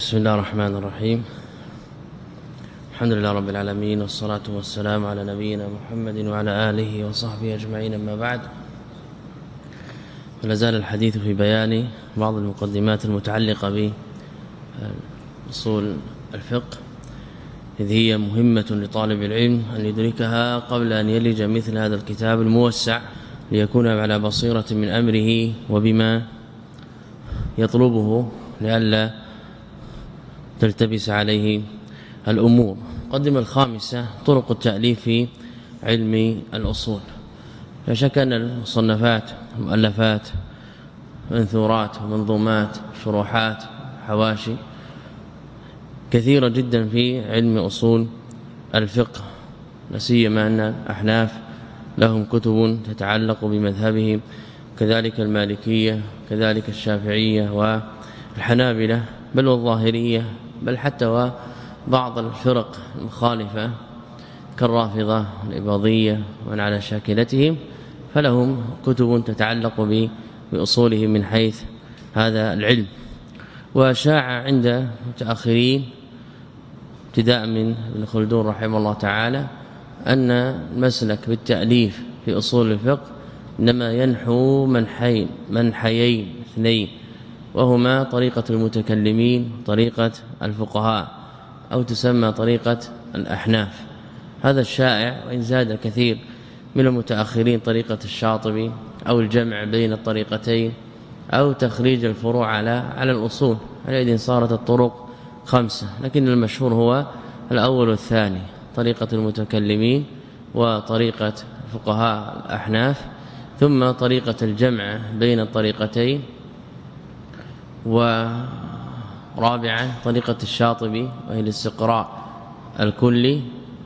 بسم الله الرحمن الرحيم. الحمد لله رب العالمين والصلاة والسلام على نبينا محمد وعلى آله وصحبه أجمعين أما بعد. فلا زال الحديث في بيان بعض المقدمات المتعلقة بأصول الفقه إذ هي مهمة لطالب العلم أن يدركها قبل أن يلج مثل هذا الكتاب الموسع ليكون على بصيرة من أمره وبما يطلبه لئلا تلتبس عليه الأمور. قدم الخامسة طرق التأليف في علم الأصول. لا شك أن المصنفات المؤلفات منثورات ومنظومات شروحات حواشي كثيرة جدا في علم أصول الفقه. لا سيما أن الأحناف لهم كتب تتعلق بمذهبهم كذلك المالكية كذلك الشافعية والحنابلة بل والظاهرية. بل حتى وبعض الفرق المخالفة كالرافضة الإباضية ومن على شاكلتهم فلهم كتب تتعلق بأصولهم من حيث هذا العلم. وشاع عند متأخرين ابتداء من ابن خلدون رحمه الله تعالى أن المسلك بالتأليف في أصول الفقه إنما ينحو منحين منحيين اثنين. وهما طريقة المتكلمين طريقة الفقهاء أو تسمى طريقة الأحناف. هذا الشائع وإن زاد كثير من المتأخرين طريقة الشاطبي أو الجمع بين الطريقتين أو تخريج الفروع على على الأصول. على صارت الطرق خمسة لكن المشهور هو الأول والثاني طريقة المتكلمين وطريقة فقهاء الأحناف ثم طريقة الجمع بين الطريقتين ورابعا طريقة الشاطبي وهي الاستقراء الكلي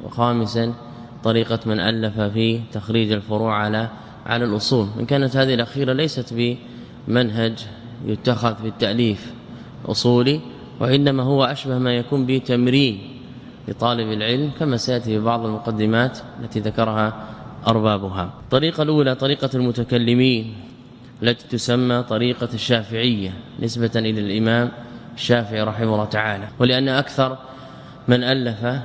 وخامسا طريقة من ألف في تخريج الفروع على على الأصول. إن كانت هذه الأخيرة ليست بمنهج يتخذ في التأليف أصولي وإنما هو أشبه ما يكون بتمرين لطالب العلم كما سيأتي بعض المقدمات التي ذكرها أربابها. الطريقة الأولى طريقة المتكلمين. التي تسمى طريقة الشافعية نسبة إلى الإمام الشافعي رحمه الله تعالى ولأن أكثر من ألف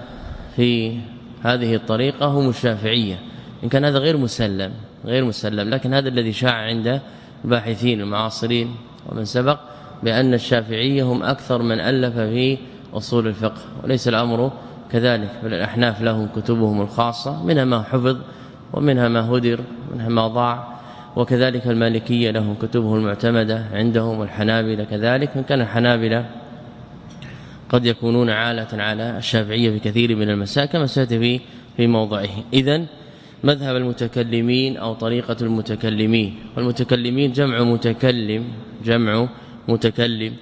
في هذه الطريقة هم الشافعية. إن كان هذا غير مسلم غير مسلم لكن هذا الذي شاع عند الباحثين المعاصرين ومن سبق بأن الشافعية هم أكثر من ألف في أصول الفقه وليس الأمر كذلك بل الأحناف لهم كتبهم الخاصة منها ما حفظ ومنها ما هدر منها ما ضاع وكذلك المالكية لهم كتبه المعتمدة عندهم والحنابلة كذلك من كان الحنابلة قد يكونون عالة على الشافعية في كثير من المسائل كما سيأتي في في موضعه. اذا مذهب المتكلمين أو طريقة المتكلمين والمتكلمين جمع متكلم جمع متكلم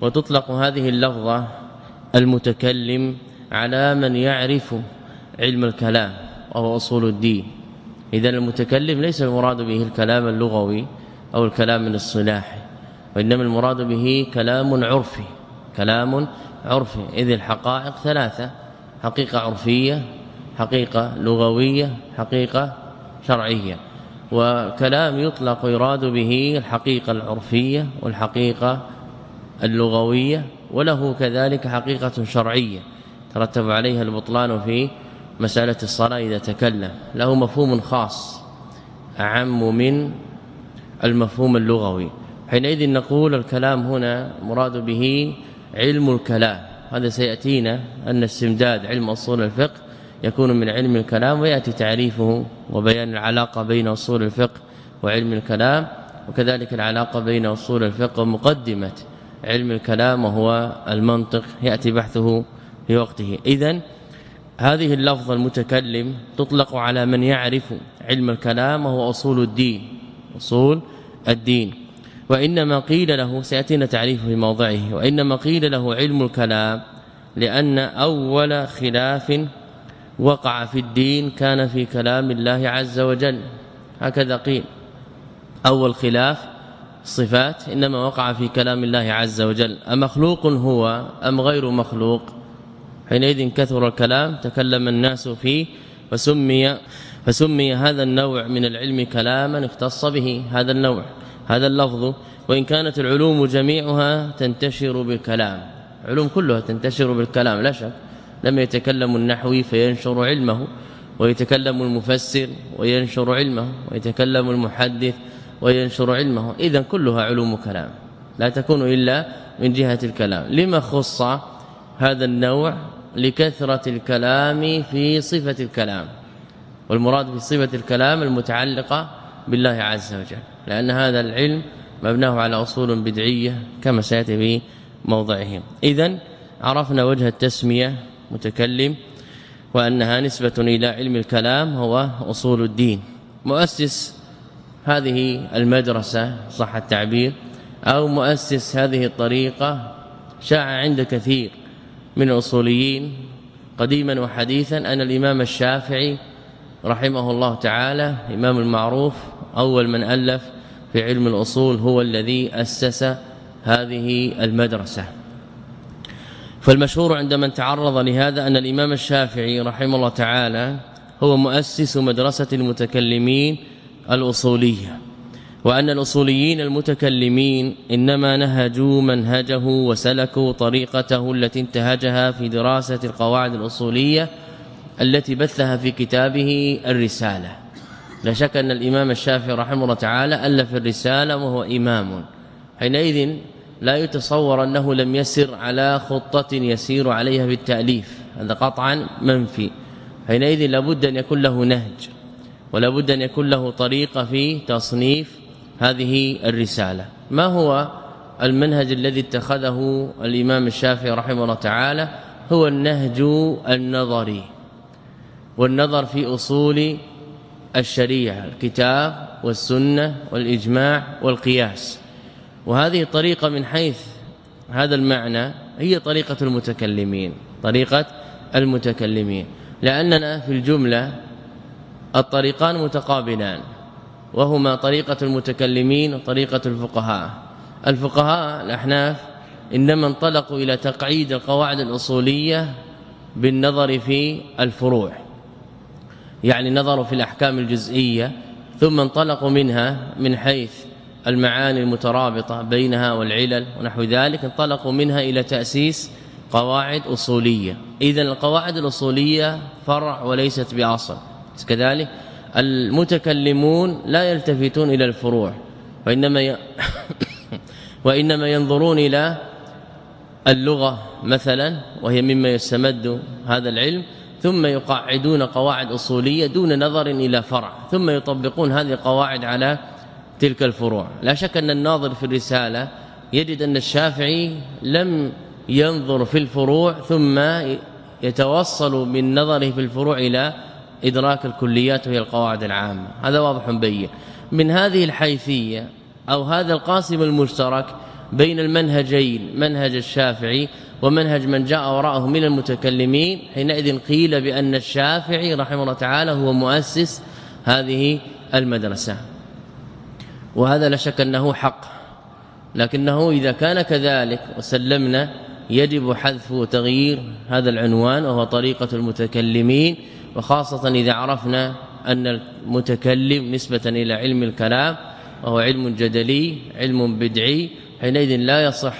وتطلق هذه اللفظة المتكلم على من يعرف علم الكلام وهو أصول الدين. إذا المتكلم ليس المراد به الكلام اللغوي أو الكلام الاصطلاحي وإنما المراد به كلام عرفي كلام عرفي. إذ الحقائق ثلاثة حقيقة عرفية حقيقة لغوية حقيقة شرعية. وكلام يطلق يراد به الحقيقة العرفية والحقيقة اللغوية وله كذلك حقيقة شرعية ترتب عليها البطلان في مسألة الصلاة إذا تكلم له مفهوم خاص أعم من المفهوم اللغوي. حينئذ نقول الكلام هنا مراد به علم الكلام. هذا سيأتينا أن استمداد علم أصول الفقه يكون من علم الكلام ويأتي تعريفه وبيان العلاقة بين أصول الفقه وعلم الكلام. وكذلك العلاقة بين أصول الفقه ومقدمة علم الكلام وهو المنطق يأتي بحثه في وقته. اذا هذه اللفظه المتكلم تطلق على من يعرف علم الكلام وهو أصول الدين أصول الدين. وإنما قيل له سيأتينا تعريفه في موضعه وإنما قيل له علم الكلام لأن أول خلاف وقع في الدين كان في كلام الله عز وجل. هكذا قيل. أول خلاف صفات إنما وقع في كلام الله عز وجل. أمخلوق هو أم غير مخلوق؟ حينئذ كثر الكلام تكلم الناس فيه فسمي فسمي هذا النوع من العلم كلاما اختص به هذا النوع هذا اللفظ. وإن كانت العلوم جميعها تنتشر بالكلام. علوم كلها تنتشر بالكلام لا شك. لما يتكلم النحوي فينشر علمه ويتكلم المفسر وينشر علمه ويتكلم المحدث وينشر علمه. اذا كلها علوم كلام. لا تكون إلا من جهة الكلام. لما خص هذا النوع لكثرة الكلام في صفة الكلام. والمراد في صفة الكلام المتعلقة بالله عز وجل. لأن هذا العلم مبناه على أصول بدعية كما سيأتي في موضعه. اذا عرفنا وجه التسمية متكلم وأنها نسبة إلى علم الكلام هو أصول الدين. مؤسس هذه المدرسة صح التعبير أو مؤسس هذه الطريقة شاع عند كثير. من الأصوليين قديما وحديثا أن الإمام الشافعي رحمه الله تعالى إمام المعروف أول من ألف في علم الأصول هو الذي أسس هذه المدرسة. فالمشهور عند من تعرض لهذا أن الإمام الشافعي رحمه الله تعالى هو مؤسس مدرسة المتكلمين الأصولية. وأن الأصوليين المتكلمين إنما نهجوا منهجه وسلكوا طريقته التي انتهجها في دراسة القواعد الأصولية التي بثها في كتابه الرسالة. لا شك أن الإمام الشافعي رحمه الله تعالى ألف الرسالة وهو إمام. حينئذ لا يتصور أنه لم يسر على خطة يسير عليها بالتأليف. هذا قطعا منفي. حينئذ لابد أن يكون له نهج ولا بد أن يكون له طريقة في تصنيف هذه الرسالة. ما هو المنهج الذي اتخذه الإمام الشافعي رحمه الله تعالى؟ هو النهج النظري والنظر في أصول الشريعة الكتاب والسنة والإجماع والقياس. وهذه طريقة من حيث هذا المعنى هي طريقة المتكلمين طريقة المتكلمين. لأننا في الجملة الطريقان متقابلان. وهما طريقة المتكلمين وطريقة الفقهاء. الفقهاء الأحناف إنما انطلقوا إلى تقعيد القواعد الأصولية بالنظر في الفروع يعني نظروا في الأحكام الجزئية ثم انطلقوا منها من حيث المعاني المترابطة بينها والعلل ونحو ذلك انطلقوا منها إلى تأسيس قواعد أصولية. اذا القواعد الأصولية فرع وليست بأصل كذلك المتكلمون لا يلتفتون إلى الفروع وإنما ي... وإنما ينظرون إلى اللغة مثلا وهي مما يستمد هذا العلم ثم يقعدون قواعد أصولية دون نظر إلى فرع ثم يطبقون هذه القواعد على تلك الفروع. لا شك أن الناظر في الرسالة يجد أن الشافعي لم ينظر في الفروع ثم يتوصل من نظره في الفروع إلى إدراك الكليات وهي القواعد العامة. هذا واضح بين. من هذه الحيثية أو هذا القاسم المشترك بين المنهجين منهج الشافعي ومنهج من جاء وراءه من المتكلمين حينئذ قيل بأن الشافعي رحمه الله تعالى هو مؤسس هذه المدرسة. وهذا لا شك أنه حق. لكنه إذا كان كذلك وسلمنا يجب حذف وتغيير هذا العنوان وهو طريقة المتكلمين وخاصة إذا عرفنا أن المتكلم نسبة إلى علم الكلام وهو علم جدلي علم بدعي حينئذ لا يصح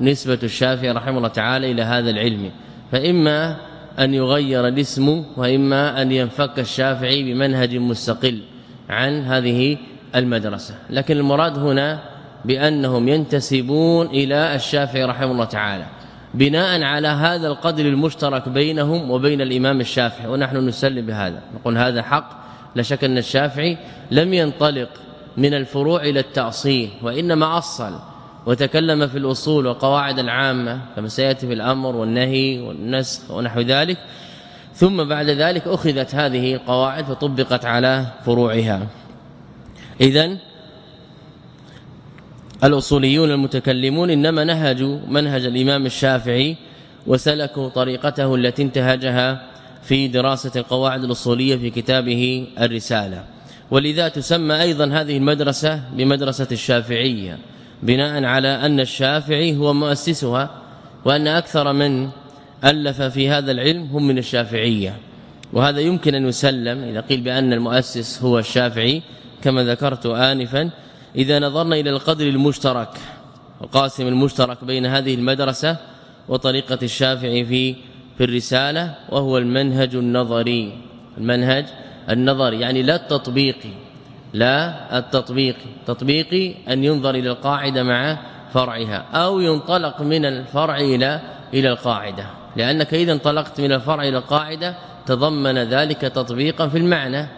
نسبة الشافعي رحمه الله تعالى إلى هذا العلم. فإما أن يغير الاسم وإما أن ينفك الشافعي بمنهج مستقل عن هذه المدرسة. لكن المراد هنا بأنهم ينتسبون إلى الشافعي رحمه الله تعالى. بناء على هذا القدر المشترك بينهم وبين الإمام الشافعي ونحن نسلم بهذا. نقول هذا حق لا شك أن الشافعي لم ينطلق من الفروع إلى التأصيل وإنما أصل وتكلم في الأصول والقواعد العامة كما سيأتي في الأمر والنهي والنسخ ونحو ذلك. ثم بعد ذلك أخذت هذه القواعد فطبقت على فروعها. اذا الأصوليون المتكلمون إنما نهجوا منهج الإمام الشافعي وسلكوا طريقته التي انتهجها في دراسة القواعد الأصولية في كتابه الرسالة. ولذا تسمى أيضا هذه المدرسة بمدرسة الشافعية بناء على أن الشافعي هو مؤسسها وأن أكثر من ألف في هذا العلم هم من الشافعية. وهذا يمكن أن يسلم إذا قيل بأن المؤسس هو الشافعي كما ذكرت آنفا إذا نظرنا إلى القدر المشترك القاسم المشترك بين هذه المدرسة وطريقة الشافعي في في الرسالة وهو المنهج النظري. المنهج النظري يعني لا التطبيقي لا التطبيقي تطبيقي أن ينظر إلى القاعدة مع فرعها أو ينطلق من الفرع إلى إلى القاعدة. لأنك إذا انطلقت من الفرع إلى القاعدة تضمن ذلك تطبيقا في المعنى.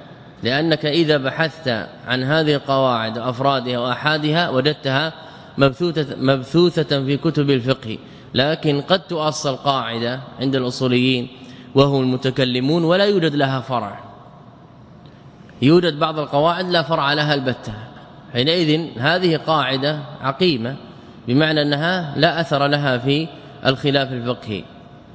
لأنك إذا بحثت عن هذه القواعد وأفرادها وأحادها وجدتها مبثوثه مبثوثة في كتب الفقه. لكن قد تؤصل قاعدة عند الأصوليين وهم المتكلمون ولا يوجد لها فرع. يوجد بعض القواعد لا فرع لها البتة. حينئذ هذه قاعدة عقيمة بمعنى أنها لا أثر لها في الخلاف الفقهي.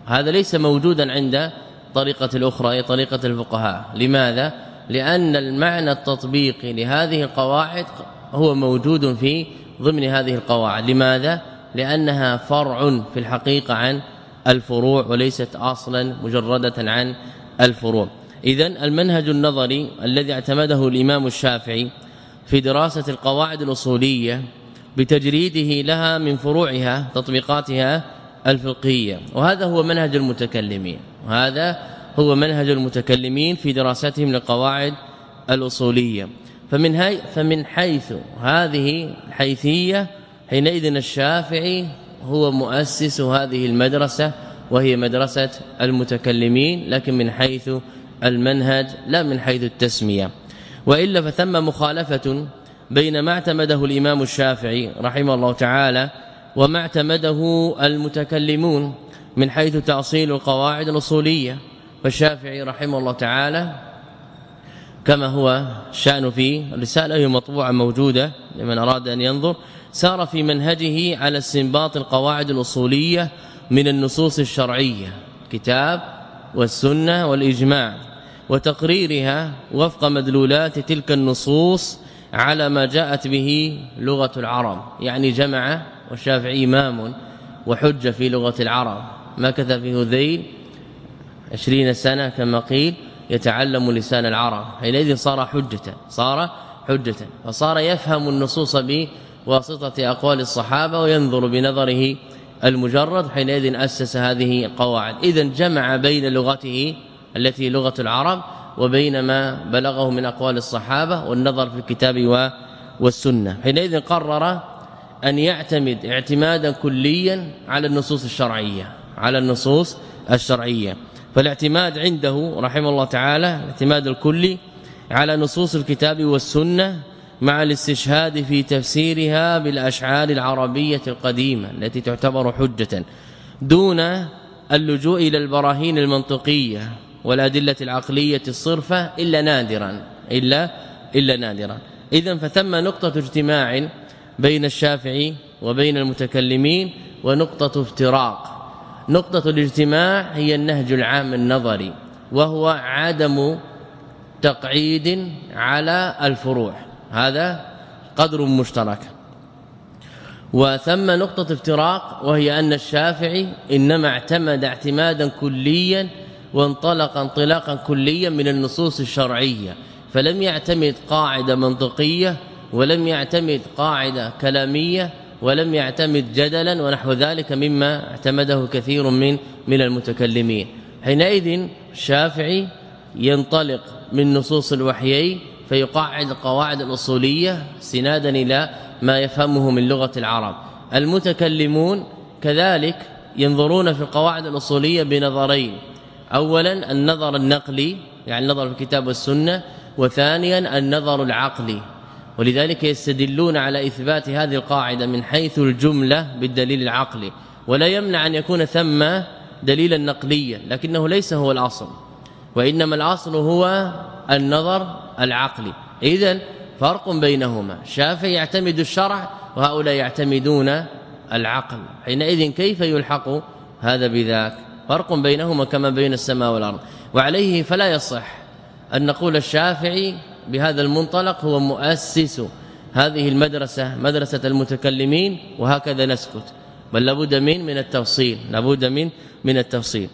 هذا ليس موجودا عند طريقة الأخرى هي طريقة الفقهاء. لماذا؟ لأن المعنى التطبيقي لهذه القواعد هو موجود في ضمن هذه القواعد. لماذا؟ لأنها فرع في الحقيقة عن الفروع وليست أصلا مجردة عن الفروع. اذا المنهج النظري الذي اعتمده الإمام الشافعي في دراسة القواعد الأصولية بتجريده لها من فروعها تطبيقاتها الفقهية. وهذا هو منهج المتكلمين. وهذا هو منهج المتكلمين في دراستهم للقواعد الأصولية. فمن هي فمن حيث هذه الحيثية حينئذ الشافعي هو مؤسس هذه المدرسة وهي مدرسة المتكلمين لكن من حيث المنهج لا من حيث التسمية. وإلا فثم مخالفة بين ما اعتمده الإمام الشافعي رحمه الله تعالى وما اعتمده المتكلمون من حيث تأصيل القواعد الأصولية. فالشافعي رحمه الله تعالى كما هو شأن في الرسالة هي مطبوعة موجودة لمن أراد أن ينظر سار في منهجه على استنباط القواعد الأصولية من النصوص الشرعية كتاب والسنة والإجماع وتقريرها وفق مدلولات تلك النصوص على ما جاءت به لغة العرب يعني جمع والشافعي إمام وحجة في لغة العرب مكث في هذيل عشرين سنة كما قيل يتعلم لسان العرب. حينئذ صار حجة صار حجة فصار يفهم النصوص بواسطة أقوال الصحابة وينظر بنظره المجرد. حينئذ أسس هذه القواعد. إذا جمع بين لغته التي لغة العرب وبين ما بلغه من أقوال الصحابة والنظر في الكتاب والسنة. حينئذ قرر أن يعتمد اعتمادا كليا على النصوص الشرعية على النصوص الشرعية. فالاعتماد عنده رحمه الله تعالى الاعتماد الكلي على نصوص الكتاب والسنة مع الاستشهاد في تفسيرها بالأشعار العربية القديمة التي تعتبر حجة دون اللجوء إلى البراهين المنطقية والأدلة العقلية الصرفة إلا نادرا إلا إلا نادرا. اذا فثم نقطة اجتماع بين الشافعي وبين المتكلمين ونقطة افتراق. نقطة الاجتماع هي النهج العام النظري وهو عدم تقعيد على الفروع. هذا قدر مشترك. وثم نقطة افتراق وهي أن الشافعي إنما اعتمد اعتمادا كليا وانطلق انطلاقا كليا من النصوص الشرعية فلم يعتمد قاعدة منطقية ولم يعتمد قاعدة كلامية ولم يعتمد جدلا ونحو ذلك مما اعتمده كثير من من المتكلمين. حينئذ الشافعي ينطلق من نصوص الوحيين فيقعد القواعد الأصولية سنادا إلى ما يفهمه من لغة العرب. المتكلمون كذلك ينظرون في القواعد الأصولية بنظرين. اولا النظر النقلي يعني النظر في الكتاب والسنة وثانيا النظر العقلي. ولذلك يستدلون على إثبات هذه القاعدة من حيث الجملة بالدليل العقلي. ولا يمنع أن يكون ثم دليلا نقليا لكنه ليس هو الأصل. وإنما الأصل هو النظر العقلي. اذا فرق بينهما. الشافعي يعتمد الشرع وهؤلاء يعتمدون العقل. حينئذ كيف يلحق هذا بذاك؟ فرق بينهما كما بين السماء والأرض. وعليه فلا يصح أن نقول الشافعي بهذا المنطلق هو مؤسس هذه المدرسة مدرسة المتكلمين وهكذا نسكت. بل لابد من من التفصيل لابد من من التفصيل.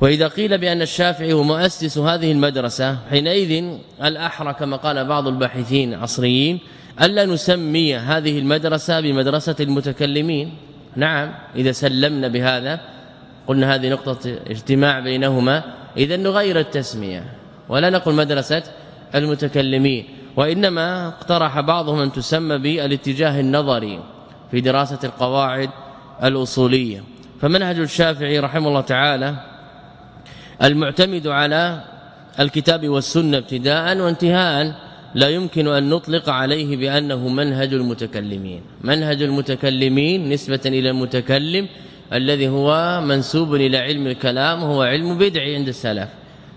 وإذا قيل بأن الشافعي هو مؤسس هذه المدرسة حينئذ الأحرى كما قال بعض الباحثين العصريين ألا نسمي هذه المدرسة بمدرسة المتكلمين؟ نعم إذا سلمنا بهذا قلنا هذه نقطة اجتماع بينهما إذا نغير التسمية. ولا نقول مدرسة المتكلمين. وإنما اقترح بعضهم أن تسمى بالاتجاه النظري في دراسة القواعد الأصولية. فمنهج الشافعي رحمه الله تعالى المعتمد على الكتاب والسنة ابتداء وانتهاء لا يمكن أن نطلق عليه بأنه منهج المتكلمين. منهج المتكلمين نسبة إلى المتكلم الذي هو منسوب إلى علم الكلام هو علم بدعي عند السلف.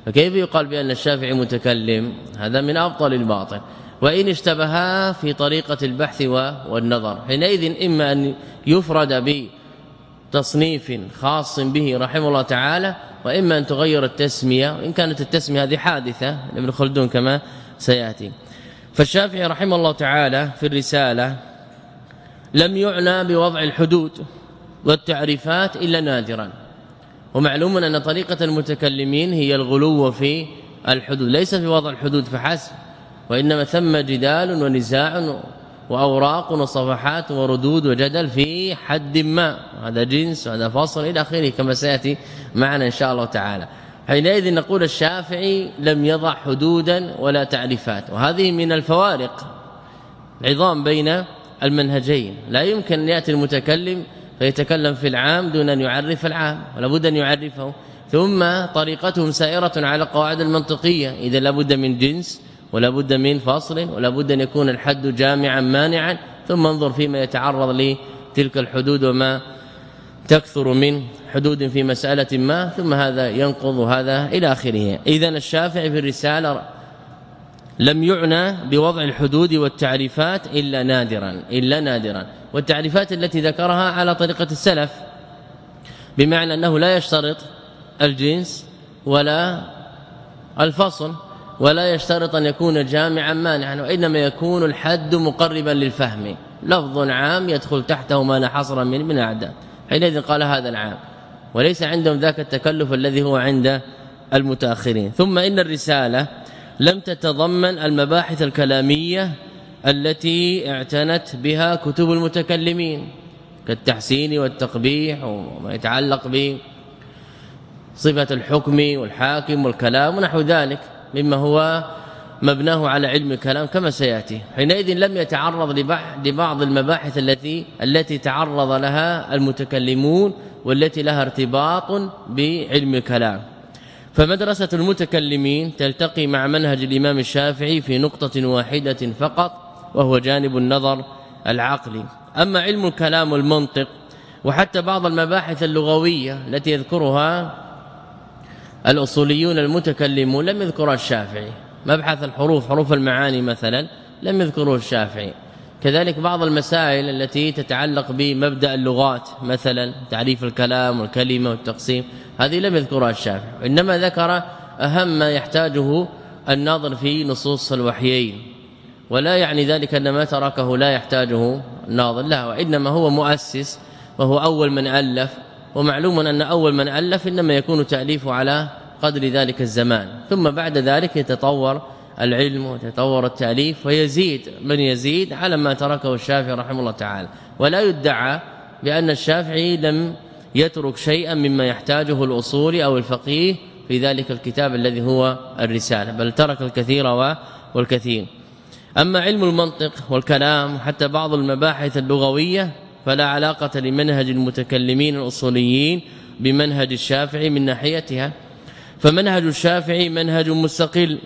فكيف يقال بأن الشافعي متكلم؟ هذا من أبطل الباطل. وإن اشتبها في طريقة البحث والنظر. حينئذ إما أن يفرد بتصنيف خاص به رحمه الله تعالى وإما أن تغير التسمية. وإن كانت التسمية هذه حادثة لابن خلدون كما سيأتي. فالشافعي رحمه الله تعالى في الرسالة لم يعنى بوضع الحدود والتعريفات إلا نادرا. ومعلوم أن طريقة المتكلمين هي الغلو في الحدود ليس في وضع الحدود فحسب. وإنما ثم جدال ونزاع وأوراق وصفحات وردود وجدل في حد ما. هذا جنس وهذا فصل إلى آخره كما سيأتي معنا إن شاء الله تعالى. حينئذ نقول الشافعي لم يضع حدودا ولا تعريفات وهذه من الفوارق العظام بين المنهجين. لا يمكن أن يأتي المتكلم فيتكلم في العام دون أن يعرف العام ولا بد أن يعرفه. ثم طريقتهم سائرة على القواعد المنطقية إذا لابد من جنس ولا بد من فصل ولا بد أن يكون الحد جامعا مانعا. ثم انظر فيما يتعرض لتلك الحدود وما تكثر من حدود في مسألة ما ثم هذا ينقض هذا إلى آخره. إذا الشافعي في الرسالة لم يعنى بوضع الحدود والتعريفات إلا نادرا إلا نادرا. والتعريفات التي ذكرها على طريقة السلف بمعنى أنه لا يشترط الجنس ولا الفصل ولا يشترط أن يكون جامعا مانعا وإنما يكون الحد مقربا للفهم. لفظ عام يدخل تحته ما لا حصر من من أعداد. حينئذ قال هذا العام. وليس عندهم ذاك التكلف الذي هو عند المتأخرين. ثم إن الرسالة لم تتضمن المباحث الكلامية التي اعتنت بها كتب المتكلمين كالتحسين والتقبيح وما يتعلق ب صفه الحكم والحاكم والكلام ونحو ذلك مما هو مبناه على علم الكلام كما سيأتي. حينئذ لم يتعرض لبعض المباحث التي التي تعرض لها المتكلمون والتي لها ارتباط بعلم الكلام. فمدرسة المتكلمين تلتقي مع منهج الإمام الشافعي في نقطة واحدة فقط وهو جانب النظر العقلي. أما علم الكلام والمنطق وحتى بعض المباحث اللغوية التي يذكرها الأصوليون المتكلمون لم يذكرها الشافعي. مبحث الحروف حروف المعاني مثلا لم يذكره الشافعي. كذلك بعض المسائل التي تتعلق بمبدأ اللغات مثلا تعريف الكلام والكلمة والتقسيم هذه لم يذكرها الشافعي انما ذكر أهم ما يحتاجه الناظر في نصوص الوحيين ولا يعني ذلك أن ما تركه لا يحتاجه الناظر لا وإنما هو مؤسس وهو أول من ألف ومعلوم أن أول من ألف إنما يكون تأليفه على قدر ذلك الزمان ثم بعد ذلك يتطور العلم وتطور التأليف ويزيد من يزيد على ما تركه الشافعي رحمه الله تعالى. ولا يدعى بأن الشافعي لم يترك شيئا مما يحتاجه الأصول أو الفقيه في ذلك الكتاب الذي هو الرسالة بل ترك الكثير والكثير. أما علم المنطق والكلام حتى بعض المباحث اللغوية فلا علاقة لمنهج المتكلمين الأصوليين بمنهج الشافعي من ناحيتها. فمنهج الشافعي منهج مستقل.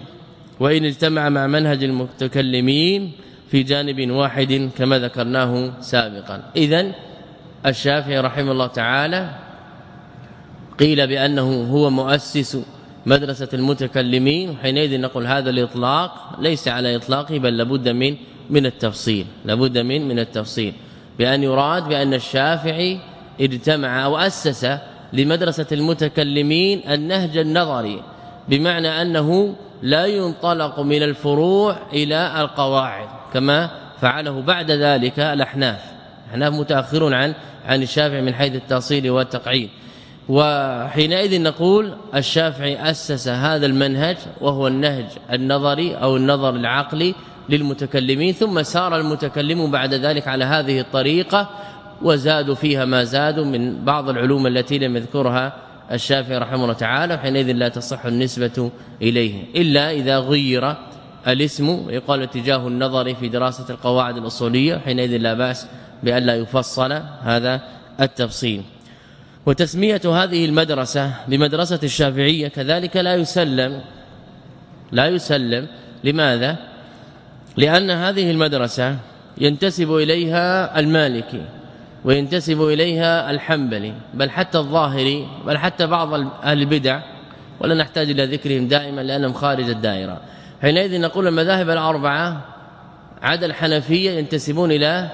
وإن اجتمع مع منهج المتكلمين في جانب واحد كما ذكرناه سابقا. اذا الشافعي رحمه الله تعالى قيل بأنه هو مؤسس مدرسة المتكلمين حينئذ نقول هذا الإطلاق ليس على إطلاقه بل لابد من من التفصيل لابد من من التفصيل. بأن يراد بأن الشافعي اجتمع أو أسس لمدرسة المتكلمين النهج النظري بمعنى أنه لا ينطلق من الفروع إلى القواعد كما فعله بعد ذلك الأحناف. الأحناف متأخرون عن عن الشافعي من حيث التأصيل والتقعيد. وحينئذ نقول الشافعي أسس هذا المنهج وهو النهج النظري أو النظر العقلي للمتكلمين ثم سار المتكلم بعد ذلك على هذه الطريقة وزادوا فيها ما زادوا من بعض العلوم التي لم يذكرها الشافعي رحمه الله تعالى وحينئذ لا تصح النسبة إليه. إلا إذا غير الاسم يقال اتجاه النظر في دراسة القواعد الأصولية حينئذ لا بأس بأن لا يفصل هذا التفصيل. وتسمية هذه المدرسة بمدرسة الشافعية كذلك لا يسلم لا يسلم. لماذا؟ لأن هذه المدرسة ينتسب إليها المالكي. وينتسب إليها الحنبلي بل حتى الظاهري بل حتى بعض أهل البدع ولا نحتاج إلى ذكرهم دائما لأنهم خارج الدائرة. حينئذ نقول المذاهب الأربعة عدا الحنفية ينتسبون إلى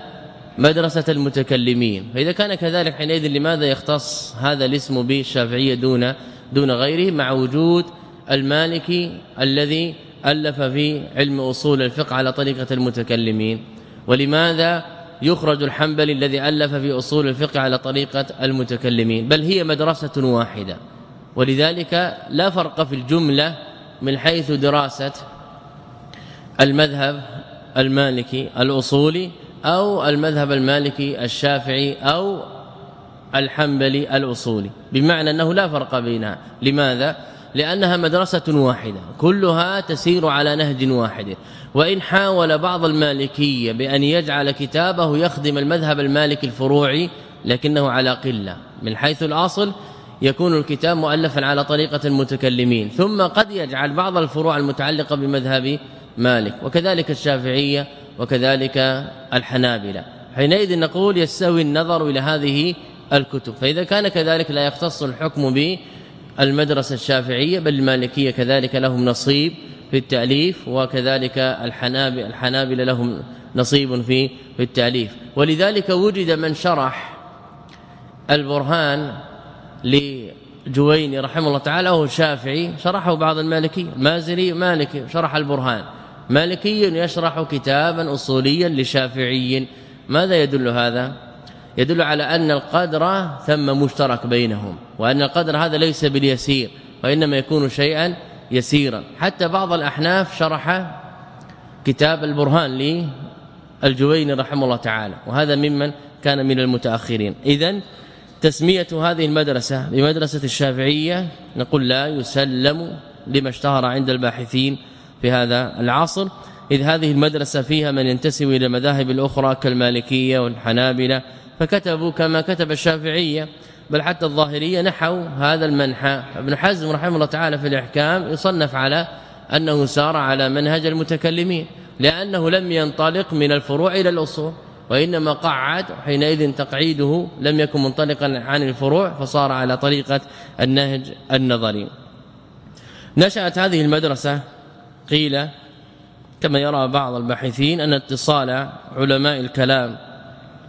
مدرسة المتكلمين. فإذا كان كذلك حينئذ لماذا يختص هذا الاسم بالشافعية دون دون غيره؟ مع وجود المالكي الذي ألف في علم أصول الفقه على طريقة المتكلمين. ولماذا يخرج الحنبلي الذي ألف في أصول الفقه على طريقة المتكلمين بل هي مدرسة واحدة. ولذلك لا فرق في الجملة من حيث دراسة المذهب المالكي الأصولي أو المذهب المالكي الشافعي أو الحنبلي الأصولي. بمعنى أنه لا فرق بينها. لماذا؟ لأنها مدرسة واحدة كلها تسير على نهج واحد. وإن حاول بعض المالكية بأن يجعل كتابه يخدم المذهب المالكي الفروعي لكنه على قلة. من حيث الأصل يكون الكتاب مؤلفا على طريقة المتكلمين. ثم قد يجعل بعض الفروع المتعلقة بمذهب مالك. وكذلك الشافعية وكذلك الحنابلة. حينئذ نقول يستوي النظر إلى هذه الكتب. فإذا كان كذلك لا يختص الحكم بالمدرسة الشافعية بل المالكية كذلك لهم نصيب في التأليف وكذلك الحنابل الحنابلة لهم نصيب في في التأليف. ولذلك وجد من شرح البرهان لجويني رحمه الله تعالى وهو الشافعي شرحه بعض المالكي المازري مالكي شرح البرهان. مالكي يشرح كتابا اصوليا لشافعي. ماذا يدل هذا؟ يدل على أن القدر ثم مشترك بينهم وأن القدر هذا ليس باليسير وإنما يكون شيئا يسيرا. حتى بعض الأحناف شرح كتاب البرهان للجويني رحمه الله تعالى وهذا ممن كان من المتأخرين. اذا تسمية هذه المدرسة بمدرسة الشافعية نقول لا يسلم لما اشتهر عند الباحثين في هذا العصر إذ هذه المدرسة فيها من ينتسب إلى المذاهب الأخرى كالمالكية والحنابلة فكتبوا كما كتب الشافعية بل حتى الظاهرية نحوا هذا المنحى ابن حزم رحمه الله تعالى في الإحكام يصنف على أنه سار على منهج المتكلمين لأنه لم ينطلق من الفروع إلى الأصول وإنما قعد حينئذ تقعيده لم يكن منطلقا عن الفروع فصار على طريقة النهج النظري. نشأت هذه المدرسة قيل كما يرى بعض الباحثين أن اتصال علماء الكلام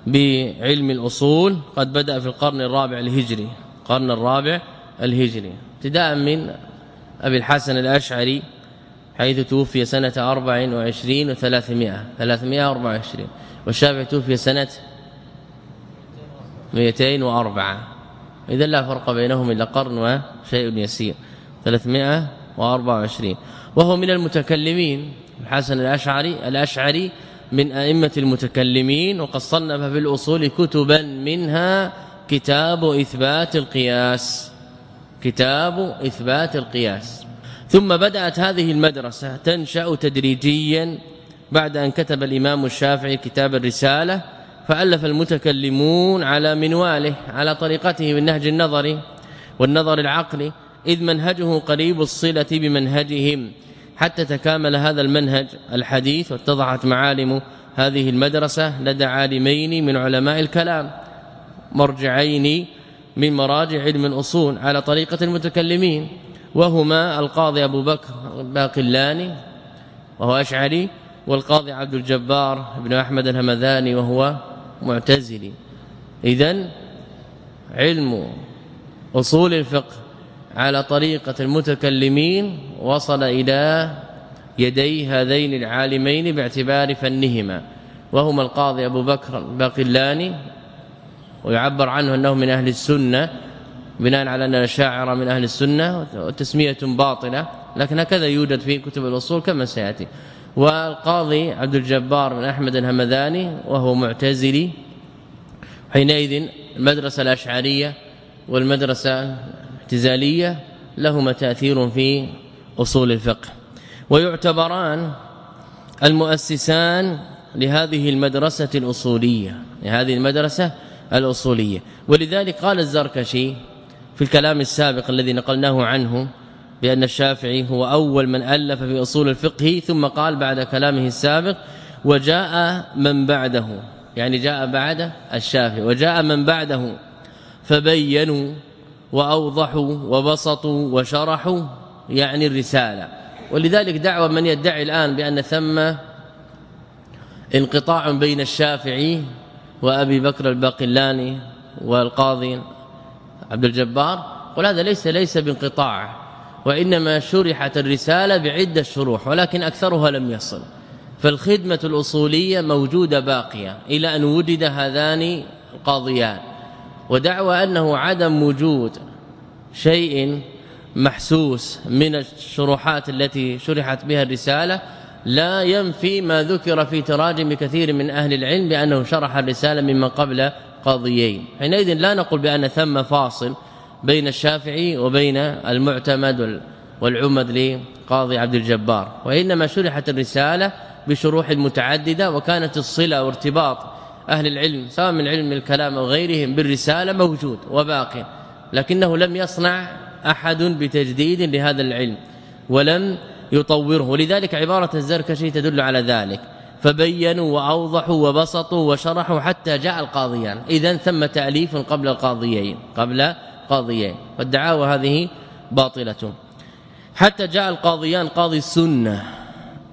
بعلم الأصول قد بدأ في القرن الرابع الهجري. القرن الرابع الهجري. ابتداء من أبي الحسن الأشعري حيث توفي سنة 24 و300 324 والشافعي توفي سنة 204 اذا لا فرق بينهم إلا قرن وشيء يسير. 324 وهو من المتكلمين الحسن الاشعري الأشعري من أئمة المتكلمين وقد صنف في الأصول كتبا منها كتاب إثبات القياس. كتاب إثبات القياس. ثم بدأت هذه المدرسة تنشأ تدريجيا بعد أن كتب الإمام الشافعي كتاب الرسالة فألف المتكلمون على منواله على طريقته بالنهج النظري والنظر العقلي إذ منهجه قريب الصلة بمنهجهم. حتى تكامل هذا المنهج الحديث واتضحت معالم هذه المدرسة لدى عالمين من علماء الكلام مرجعين من مراجع علم الأصول على طريقة المتكلمين وهما القاضي أبو بكر باقلاني وهو أشعري والقاضي عبد الجبار بن أحمد الهمذاني وهو معتزلي. إذا علم أصول الفقه على طريقة المتكلمين وصل إلى يدي هذين العالمين باعتبار فنهما وهما القاضي أبو بكر الباقلاني ويعبر عنه أنه من أهل السنة بناء على أن الشاعر من أهل السنة وتسمية باطلة لكن هكذا يوجد في كتب الأصول كما سيأتي. والقاضي عبد الجبار بن أحمد الهمذاني وهو معتزلي حينئذ المدرسة الأشعرية والمدرسة الاعتزالية لهما تأثير في أصول الفقه. ويعتبران المؤسسان لهذه المدرسة الأصولية لهذه المدرسة الأصولية. ولذلك قال الزركشي في الكلام السابق الذي نقلناه عنه بأن الشافعي هو أول من ألف في أصول الفقه ثم قال بعد كلامه السابق وجاء من بعده. يعني جاء بعد الشافعي وجاء من بعده. فبينوا وأوضحوا وبسطوا وشرحوا يعني الرسالة. ولذلك دعوة من يدعي الآن بأن ثم انقطاع بين الشافعي وأبي بكر الباقلاني والقاضي عبد الجبار قل هذا ليس ليس بانقطاع وإنما شرحت الرسالة بعدة شروح ولكن أكثرها لم يصل. فالخدمة الأصولية موجودة باقية إلى أن وجد هذان القاضيان. ودعوى أنه عدم وجود شيء محسوس من الشروحات التي شرحت بها الرسالة لا ينفي ما ذكر في تراجم كثير من أهل العلم بأنه شرح الرسالة ممن قبل قاضيين. حينئذ لا نقول بأن ثم فاصل بين الشافعي وبين المعتمد والعمد لقاضي عبد الجبار وإنما شرحت الرسالة بشروح متعددة وكانت الصلة وارتباط أهل العلم سواء من علم الكلام أو غيرهم بالرسالة موجود وباق. لكنه لم يصنع أحد بتجديد لهذا العلم ولم يطوره. لذلك عبارة الزركشي تدل على ذلك. فبينوا وأوضحوا وبسطوا وشرحوا حتى جاء القاضيان. اذا ثم تأليف قبل القاضيين قبل قاضيين. والدعاوى هذه باطلة. حتى جاء القاضيان قاضي السنة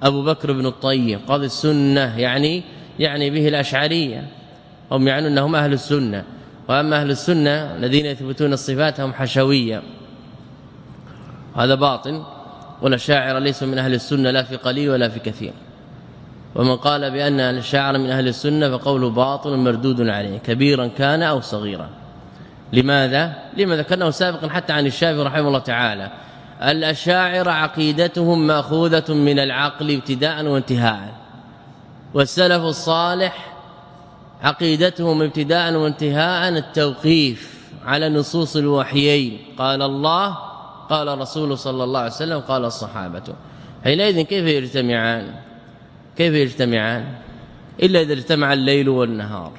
أبو بكر بن الطيب. قاضي السنة يعني يعني به الأشعرية. هم يعنون أنهم أهل السنة. وأما أهل السنة الذين يثبتون الصفات هم حشوية. هذا باطل والاشاعره ليسوا من أهل السنة لا في قليل ولا في كثير. ومن قال بأن الاشاعره من أهل السنة فقوله باطل مردود عليه كبيرا كان أو صغيرا. لماذا؟ لما ذكرناه سابقا حتى عن الشافعي رحمه الله تعالى. الاشاعره عقيدتهم مأخوذة من العقل ابتداء وانتهاء. والسلف الصالح عقيدتهم ابتداء وانتهاء التوقيف على نصوص الوحيين. قال الله قال رسول صلى الله عليه وسلم قال الصحابة. حينئذ كيف يجتمعان؟ كيف يجتمعان؟ إلا إذا اجتمع الليل والنهار.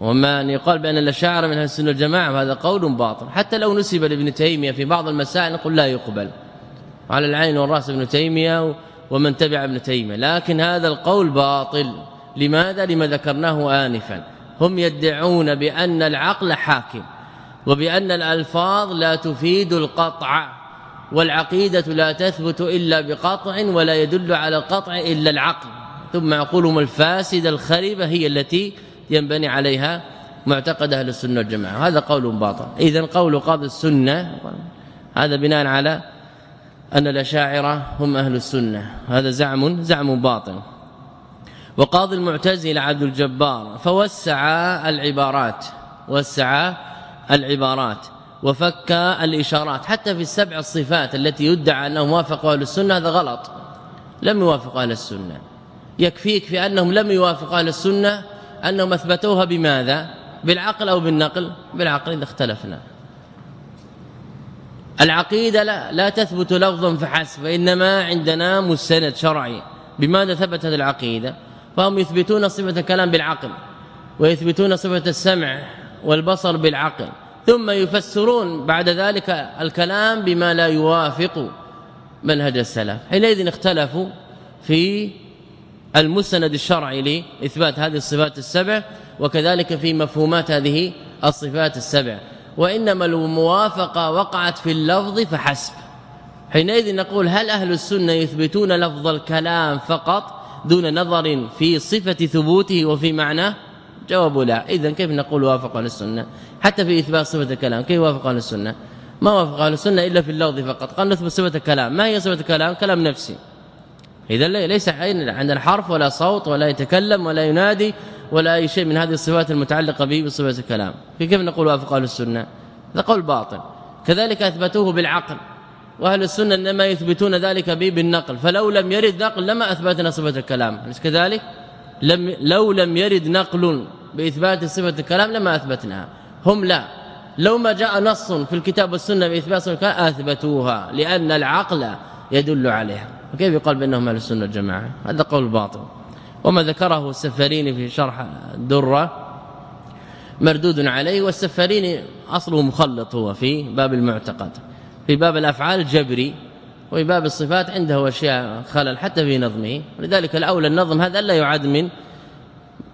وما أن يقال بأن الاشاعره من أهل السنة والجماعة فهذا قول باطل. حتى لو نسب لابن تيمية في بعض المسائل نقول لا يقبل. على العين والرأس ابن تيمية ومن تبع ابن تيمية. لكن هذا القول باطل. لماذا؟ لما ذكرناه انفا. هم يدعون بأن العقل حاكم وبأن الألفاظ لا تفيد القطع والعقيدة لا تثبت إلا بقطع ولا يدل على القطع إلا العقل. ثم عقولهم الفاسدة الخربة هي التي ينبني عليها معتقد أهل السنة والجماعة. هذا قول باطل. اذا قول قاضي السنة هذا بناء على أن الأشاعرة هم أهل السنة. هذا زعم زعم باطل. وقاضي المعتزلة عبد الجبار فوسع العبارات وسع العبارات وفك الإشارات. حتى في السبع الصفات التي يدعى أنهم وافقوا أهل السنة هذا غلط. لم يوافق أهل السنة. يكفيك في أنهم لم يوافقوا أهل السنة أنهم أثبتوها بماذا؟ بالعقل أو بالنقل؟ بالعقل إذا اختلفنا. العقيدة لا لا تثبت لفظا فحسب انما عندنا مستند شرعي بماذا ثبتت العقيدة؟ فهم يثبتون صفة الكلام بالعقل ويثبتون صفة السمع والبصر بالعقل ثم يفسرون بعد ذلك الكلام بما لا يوافق منهج السلف. حينئذ اختلفوا في المستند الشرعي لإثبات هذه الصفات السبع وكذلك في مفهومات هذه الصفات السبع. وإنما الموافقة وقعت في اللفظ فحسب. حينئذ نقول هل أهل السنة يثبتون لفظ الكلام فقط دون نظر في صفة ثبوته وفي معناه جواب لا. اذا كيف نقول وافق أهل السنة؟ حتى في إثبات صفة الكلام كيف وافق أهل السنة؟ ما وافق أهل السنة إلا في اللفظ فقط. قال نثبت صفة الكلام. ما هي صفة الكلام؟ كلام نفسي. اذا ليس عندنا حرف ولا صوت ولا يتكلم ولا ينادي ولا أي شيء من هذه الصفات المتعلقة به بصفة الكلام. كيف نقول وافق أهل السنة؟ هذا قول باطل. كذلك أثبتوه بالعقل. وأهل السنة إنما يثبتون ذلك به بالنقل. فلو لم يرد نقل لما أثبتنا صفة الكلام. أليس كذلك؟ لم لو لم يرد نقل بإثبات صفة الكلام لما أثبتناها. هم لا. لو ما جاء نص في الكتاب والسنة بإثبات صفة الكلام أثبتوها. لأن العقل يدل عليها. وكيف يقال بأنهم أهل السنة والجماعة؟ هذا قول باطل. وما ذكره السفاريني في شرح الدرة مردود عليه والسفاريني أصله مخلط هو في باب المعتقد في باب الأفعال جبري وفي باب الصفات عنده أشياء خلل حتى في نظمه ولذلك الاولى النظم هذا لا يعد من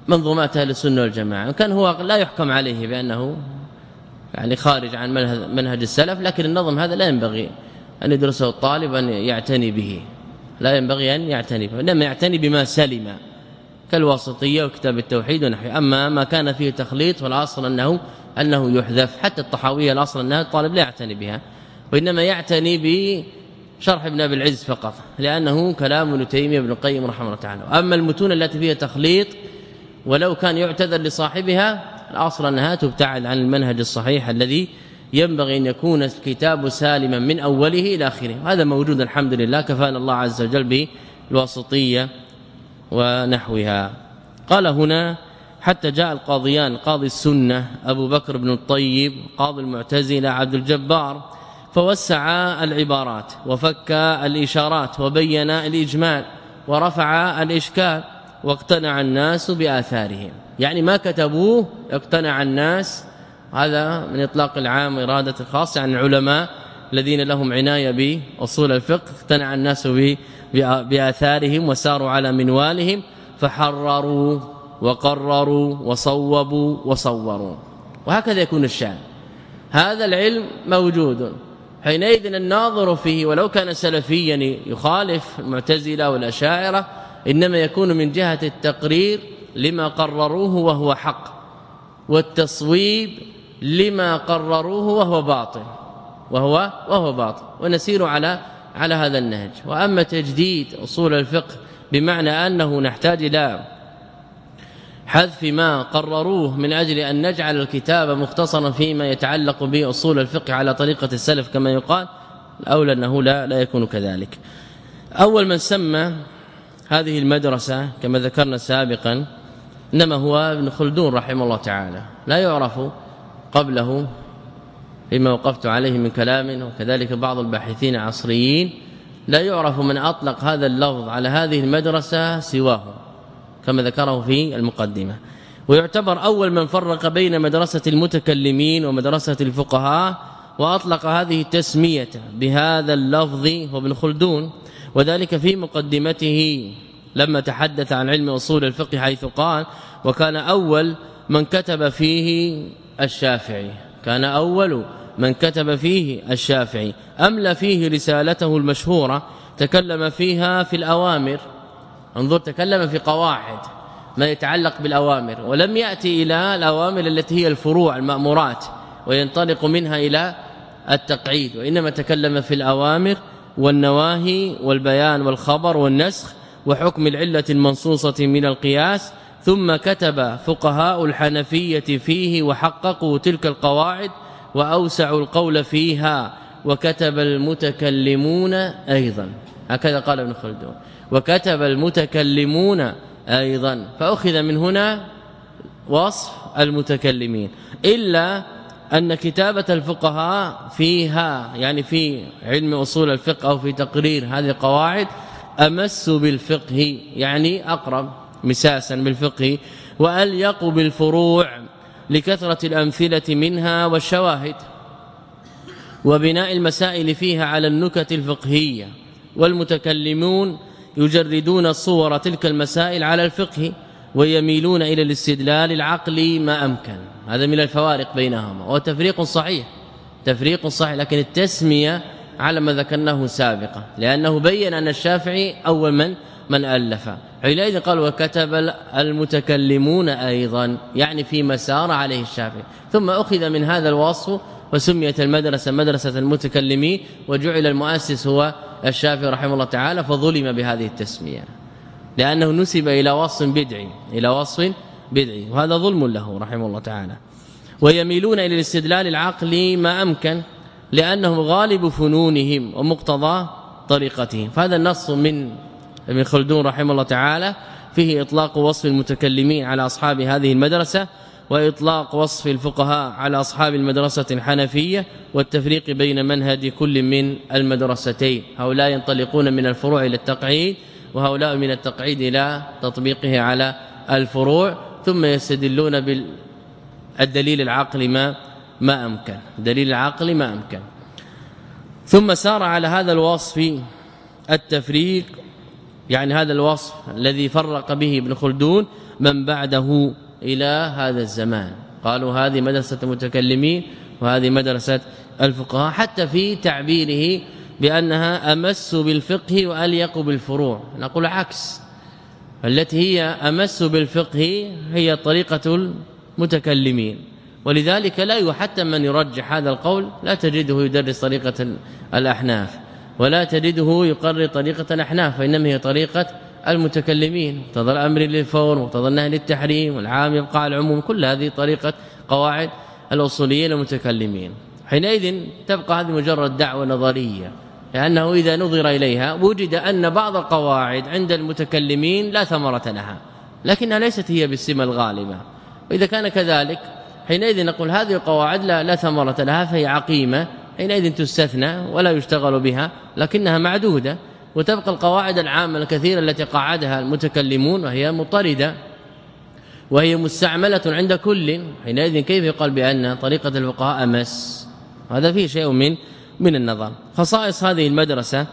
منظومات أهل السنة والجماعة وكان هو لا يحكم عليه بأنه يعني خارج عن منهج السلف لكن النظم هذا لا ينبغي أن يدرسه الطالب أن يعتني به لا ينبغي أن يعتني به إنما يعتني بما سلم. كالواسطية وكتاب التوحيد ونحوه. أما ما كان فيه تخليط فالأصل انه أنه يحذف. حتى الطحاوية الأصل أنها الطالب لا يعتني بها. وإنما يعتني بشرح ابن أبي العز فقط لأنه كلام ابن تيمية ابن القيم رحمه الله تعالى. اما المتون التي فيها تخليط ولو كان يعتذر لصاحبها الأصل أنها تبتعد عن المنهج الصحيح الذي ينبغي أن يكون الكتاب سالما من أوله إلى آخره. هذا موجود الحمد لله. كفانا الله عز وجل بالواسطية. ونحوها. قال هنا حتى جاء القاضيان قاضي السنة أبو بكر بن الطيب قاضي المعتزلة عبد الجبار فوسع العبارات وفك الإشارات وبين الإجمال ورفع الإشكال واقتنع الناس بآثارهم. يعني ما كتبوه اقتنع الناس. هذا من إطلاق العام إرادة الخاصه عن العلماء الذين لهم عناية بأصول الفقه اقتنع الناس بآثارهم وساروا على منوالهم فحرروا وقرروا وصوبوا وصوروا. وهكذا يكون الشأن. هذا العلم موجود. حينئذ الناظر فيه ولو كان سلفيا يخالف المعتزلة والأشاعرة إنما يكون من جهة التقرير لما قرروه وهو حق والتصويب لما قرروه وهو باطل وهو وهو باطل. ونسير على على هذا النهج. وأما تجديد أصول الفقه بمعنى أنه نحتاج إلى حذف ما قرروه من أجل أن نجعل الكتاب مختصرا فيما يتعلق بأصول الفقه على طريقة السلف كما يقال الأولى أنه لا لا يكون كذلك. أول من سمى هذه المدرسة كما ذكرنا سابقا إنما هو ابن خلدون رحمه الله تعالى. لا يعرف قبله فيما وقفت عليه من كلام وكذلك بعض الباحثين العصريين لا يعرف من أطلق هذا اللفظ على هذه المدرسة سواه كما ذكره في المقدمة. ويعتبر أول من فرق بين مدرسة المتكلمين ومدرسة الفقهاء وأطلق هذه التسمية بهذا اللفظ هو ابن خلدون. وذلك في مقدمته لما تحدث عن علم أصول الفقه حيث قال وكان أول من كتب فيه الشافعي كان أول من كتب فيه الشافعي املى فيه رسالته المشهورة تكلم فيها في الأوامر؟ انظر تكلم في قواعد ما يتعلق بالأوامر ولم يأتي إلى الأوامر التي هي الفروع المأمورات وينطلق منها إلى التقعيد وإنما تكلم في الأوامر والنواهي والبيان والخبر والنسخ وحكم العلة المنصوصة من القياس ثم كتب فقهاء الحنفية فيه وحققوا تلك القواعد واوسعوا القول فيها وكتب المتكلمون أيضا. هكذا قال ابن خلدون. وكتب المتكلمون أيضا. فأخذ من هنا وصف المتكلمين. إلا أن كتابة الفقهاء فيها يعني في علم أصول الفقه أو في تقرير هذه القواعد أمس بالفقه يعني أقرب مساسا بالفقه وأليق بالفروع. لكثرة الأمثلة منها والشواهد وبناء المسائل فيها على النكت الفقهية. والمتكلمون يجردون صور تلك المسائل على الفقه ويميلون إلى الاستدلال العقلي ما أمكن. هذا من الفوارق بينهما. وتفريق صحيح. تفريق صحيح لكن التسمية على ما ذكرناه سابقا. لأنه بين أن الشافعي أول من من ألف. حينئذ قال وكتب المتكلمون أيضا يعني في مسار عليه الشافعي. ثم أخذ من هذا الوصف وسميت المدرسة مدرسة المتكلمين وجعل المؤسس هو الشافعي رحمه الله تعالى فظلم بهذه التسمية. لأنه نسب إلى وصف بدعي إلى وصف بدعي وهذا ظلم له رحمه الله تعالى. ويميلون إلى الاستدلال العقلي ما أمكن لأنهم غالب فنونهم ومقتضى طريقتهم. فهذا النص من ابن خلدون رحمه الله تعالى فيه إطلاق وصف المتكلمين على أصحاب هذه المدرسة وإطلاق وصف الفقهاء على أصحاب المدرسة الحنفية والتفريق بين منهج كل من المدرستين. هؤلاء ينطلقون من الفروع إلى التقعيد وهؤلاء من التقعيد إلى تطبيقه على الفروع ثم يستدلون بالدليل العقل ما ما أمكن. دليل العقل ما أمكن. ثم سار على هذا الوصف التفريق يعني هذا الوصف الذي فرق به ابن خلدون من بعده إلى هذا الزمان. قالوا هذه مدرسة المتكلمين وهذه مدرسة الفقهاء حتى في تعبيره بأنها أمس بالفقه وأليق بالفروع. نقول عكس التي هي أمس بالفقه هي طريقة المتكلمين. ولذلك لا حتى من يرجح هذا القول لا تجده يدرس طريقة الأحناف. ولا تجده يقرر طريقة الأحناف فإنما هي طريقة المتكلمين. مقتضى الأمر للفور النهي للتحريم والعام يبقى العموم. كل هذه طريقة قواعد الأصوليين المتكلمين. حينئذ تبقى هذه مجرد دعوة نظرية لأنه إذا نظر إليها وجد أن بعض القواعد عند المتكلمين لا ثمرة لها لكنها ليست هي بالسمة الغالبة. وإذا كان كذلك حينئذ نقول هذه القواعد لا, لا ثمرة لها فهي عقيمة. حينئذ تستثنى ولا يشتغل بها لكنها معدودة وتبقى القواعد العامة الكثيرة التي قعدها المتكلمون وهي مطردة وهي مستعملة عند كل. حينئذ كيف يقال بأن طريقة الفقهاء أمس؟ هذا فيه شيء من من النظر. خصائص هذه المدرسة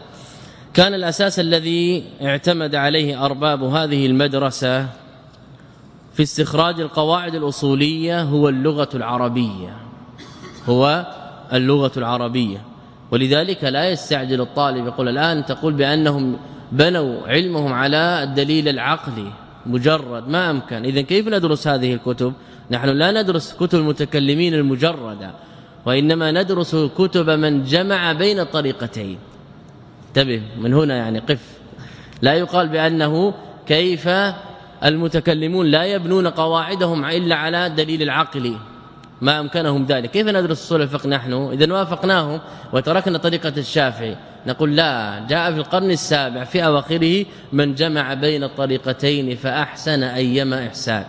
كان الأساس الذي اعتمد عليه أرباب هذه المدرسة في استخراج القواعد الأصولية هو اللغة العربية هو اللغة العربية. ولذلك لا يستعجل الطالب يقول الآن تقول بأنهم بنوا علمهم على الدليل العقلي مجرد. ما أمكن. اذا كيف ندرس هذه الكتب؟ نحن لا ندرس كتب المتكلمين المجردة وإنما ندرس كتب من جمع بين الطريقتين انتبه من هنا يعني قف. لا يقال بأنه كيف المتكلمون لا يبنون قواعدهم إلا على دليل العقل ما أمكنهم ذلك. كيف ندرس أصول الفقه نحن؟ إذا وافقناهم وتركنا طريقة الشافعي. نقول لا جاء في القرن السابع في أواخره من جمع بين الطريقتين فأحسن ايما إحسان.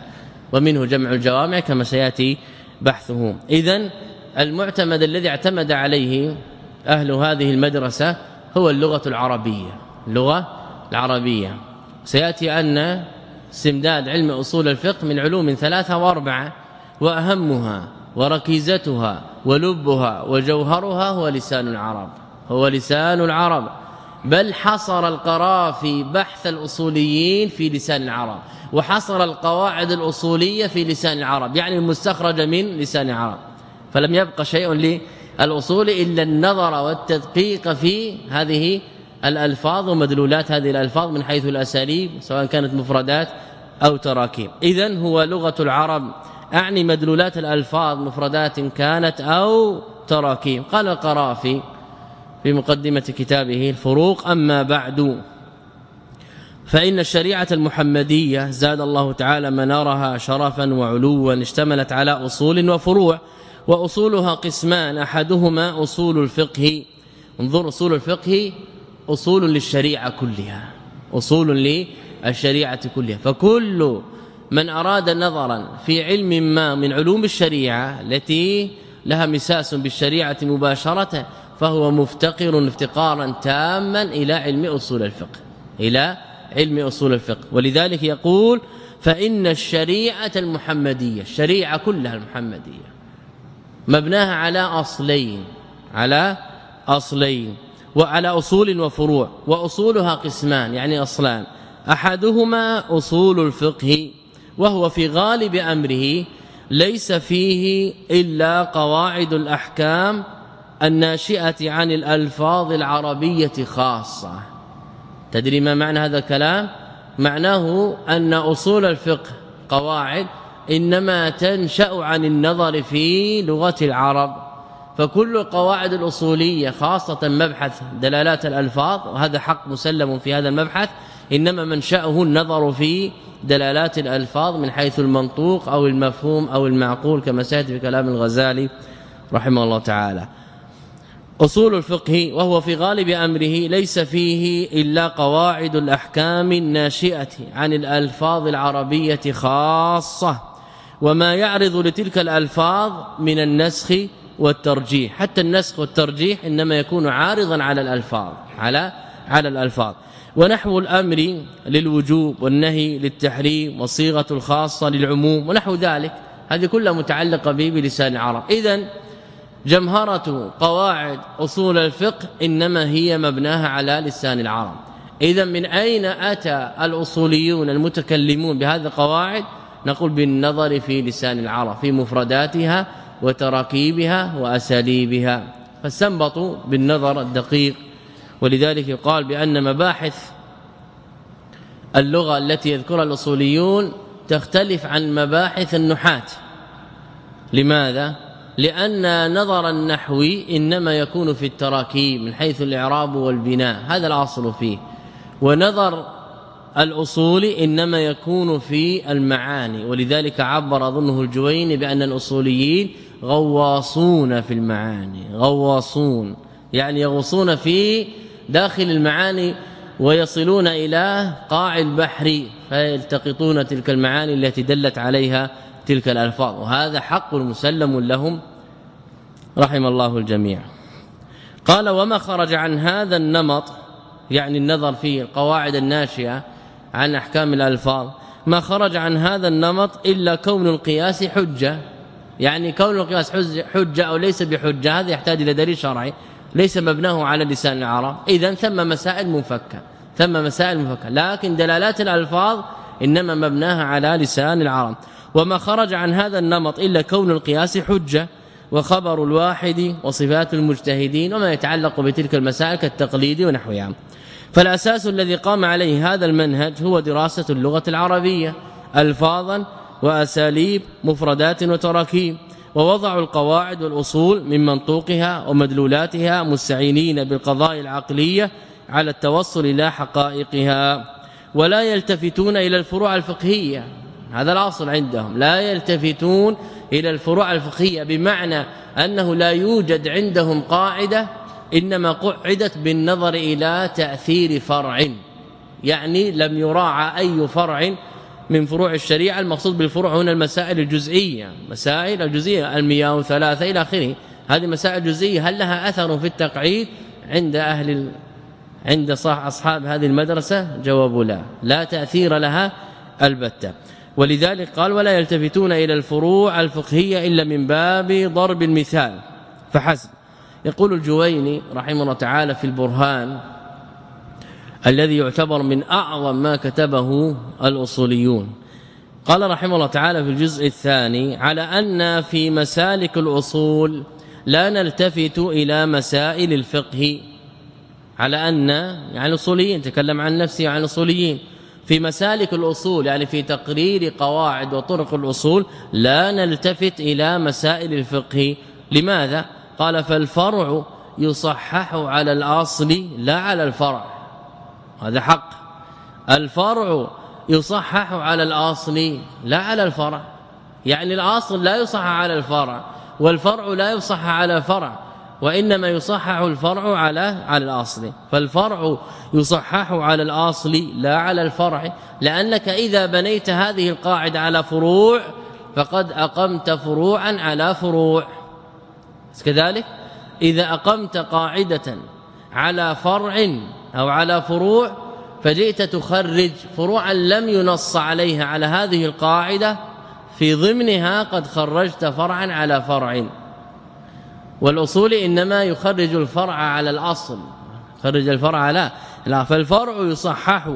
ومنه جمع الجوامع كما سيأتي بحثه. اذا المعتمد الذي اعتمد عليه أهل هذه المدرسة هو اللغة العربية. اللغة العربية. سيأتي أن استمداد علم أصول الفقه من علوم ثلاثة وأربعة وأهمها. وركيزتها ولبها وجوهرها هو لسان العرب هو لسان العرب. بل حصر القرافي بحث الأصوليين في لسان العرب وحصر القواعد الأصولية في لسان العرب يعني المستخرج من لسان العرب. فلم يبقى شيء للأصول إلا النظر والتدقيق في هذه الألفاظ ومدلولات هذه الألفاظ من حيث الأساليب سواء كانت مفردات أو تراكيب. إذا هو لغة العرب أعني مدلولات الألفاظ مفردات كانت أو تراكيب. قال القرافي في مقدمة كتابه الفروق أما بعد فإن الشريعة المحمدية زاد الله تعالى منارها شرفا وعلوا اشتملت على أصول وفروع وأصولها قسمان أحدهما أصول الفقه. انظر أصول الفقه أصول للشريعة كلها أصول للشريعة كلها. فكل من أراد نظرا في علم ما من علوم الشريعة التي لها مساس بالشريعة مباشرة فهو مفتقر افتقارا تاما إلى علم أصول الفقه إلى علم أصول الفقه. ولذلك يقول فإن الشريعة المحمدية الشريعة كلها المحمدية مبناها على أصلين على أصلين وعلى أصول وفروع وأصولها قسمان يعني أصلان. أحدهما أصول الفقه وهو في غالب أمره ليس فيه إلا قواعد الأحكام الناشئة عن الألفاظ العربية خاصة. تدري ما معنى هذا الكلام؟ معناه أن أصول الفقه قواعد إنما تنشأ عن النظر في لغة العرب فكل القواعد الأصولية خاصة مبحث دلالات الألفاظ وهذا حق مسلم في هذا المبحث إنما منشأه النظر في دلالات الألفاظ من حيث المنطوق أو المفهوم أو المعقول كما سياتي في كلام الغزالي رحمه الله تعالى. أصول الفقه وهو في غالب أمره ليس فيه إلا قواعد الأحكام الناشئة عن الألفاظ العربية خاصة وما يعرض لتلك الألفاظ من النسخ والترجيح. حتى النسخ والترجيح إنما يكون عارضا على الألفاظ على على الألفاظ. ونحو الأمر للوجوب والنهي للتحريم وصيغة الخاصة للعموم ونحو ذلك. هذه كلها متعلقة به بلسان العرب. اذا جمهرة قواعد أصول الفقه إنما هي مبناها على لسان العرب. اذا من أين أتى الأصوليون المتكلمون بهذه القواعد؟ نقول بالنظر في لسان العرب في مفرداتها وتراكيبها وأساليبها. فاستنبطوا بالنظر الدقيق. ولذلك يقال بأن مباحث اللغة التي يذكرها الأصوليون تختلف عن مباحث النحاة. لماذا؟ لأن نظر النحوي إنما يكون في التراكيب من حيث الإعراب والبناء هذا الأصل فيه. ونظر الأصول إنما يكون في المعاني ولذلك عبر أظنه الجويني بأن الأصوليين غواصون في المعاني غواصون يعني يغوصون في داخل المعاني ويصلون إلى قاع البحر فيلتقطون تلك المعاني التي دلت عليها تلك الألفاظ. وهذا حق مسلم لهم رحم الله الجميع. قال وما خرج عن هذا النمط يعني النظر في القواعد الناشئة عن أحكام الألفاظ ما خرج عن هذا النمط إلا كون القياس حجة. يعني كون القياس حجة أو ليس بحجة هذا يحتاج إلى دليل شرعي. ليس مبناه على لسان العرب إذا ثم مسائل منفكة ثم مسائل منفكة. لكن دلالات الألفاظ إنما مبناها على لسان العرب وما خرج عن هذا النمط إلا كون القياس حجة وخبر الواحد وصفات المجتهدين وما يتعلق بتلك المسائل كالتقليد ونحوها فالأساس الذي قام عليه هذا المنهج هو دراسة اللغة العربية الفاظا وأساليب مفردات وتراكيب. ووضعوا القواعد والأصول من منطوقها ومدلولاتها مستعينين بالقضاء العقلية على التوصل إلى حقائقها. ولا يلتفتون إلى الفروع الفقهية. هذا الأصل عندهم. لا يلتفتون إلى الفروع الفقهية بمعنى أنه لا يوجد عندهم قاعدة إنما قعدت بالنظر إلى تأثير فرع. يعني لم يراعى أي فرع من فروع الشريعة المقصود بالفروع هنا المسائل الجزئية مسائل الجزئية المياه ثلاثة إلى آخره. هذه مسائل جزئية هل لها أثر في التقعيد؟ عند أهل ال... عند صح أصحاب هذه المدرسة؟ جواب لا لا تأثير لها البتة. ولذلك قال ولا يلتفتون إلى الفروع الفقهية إلا من باب ضرب المثال. فحسب. يقول الجويني رحمه الله تعالى في البرهان الذي يعتبر من أعظم ما كتبه الأصوليون. قال رحمه الله تعالى في الجزء الثاني على أن في مسالك الأصول لا نلتفت إلى مسائل الفقه. على أن يعني الأصوليين تكلم عن نفسه عن الأصوليين. في مسالك الأصول يعني في تقرير قواعد وطرق الأصول لا نلتفت إلى مسائل الفقه. لماذا؟ قال فالفرع يصحح على الأصل لا على الفرع. هذا حق. الفرع يصحح على الآصل لا على الفرع. يعني الآصل لا يصحح على الفرع والفرع لا يصحح على الفرع وإنما يصحح الفرع على على الآصل. فالفرع يصحح على الآصل لا على الفرع. لأنك إذا بنيت هذه القاعدة على فروع فقد أقمت فروعا على فروع. كذلك؟ إذا أقمت قاعدة على فرع أو على فروع فجئت تخرج فروعا لم ينص عليها على هذه القاعدة في ضمنها قد خرجت فرعا على فرع. والأصول إنما يخرج الفرع على الأصل. خرج الفرع على لا فالفرع يصحح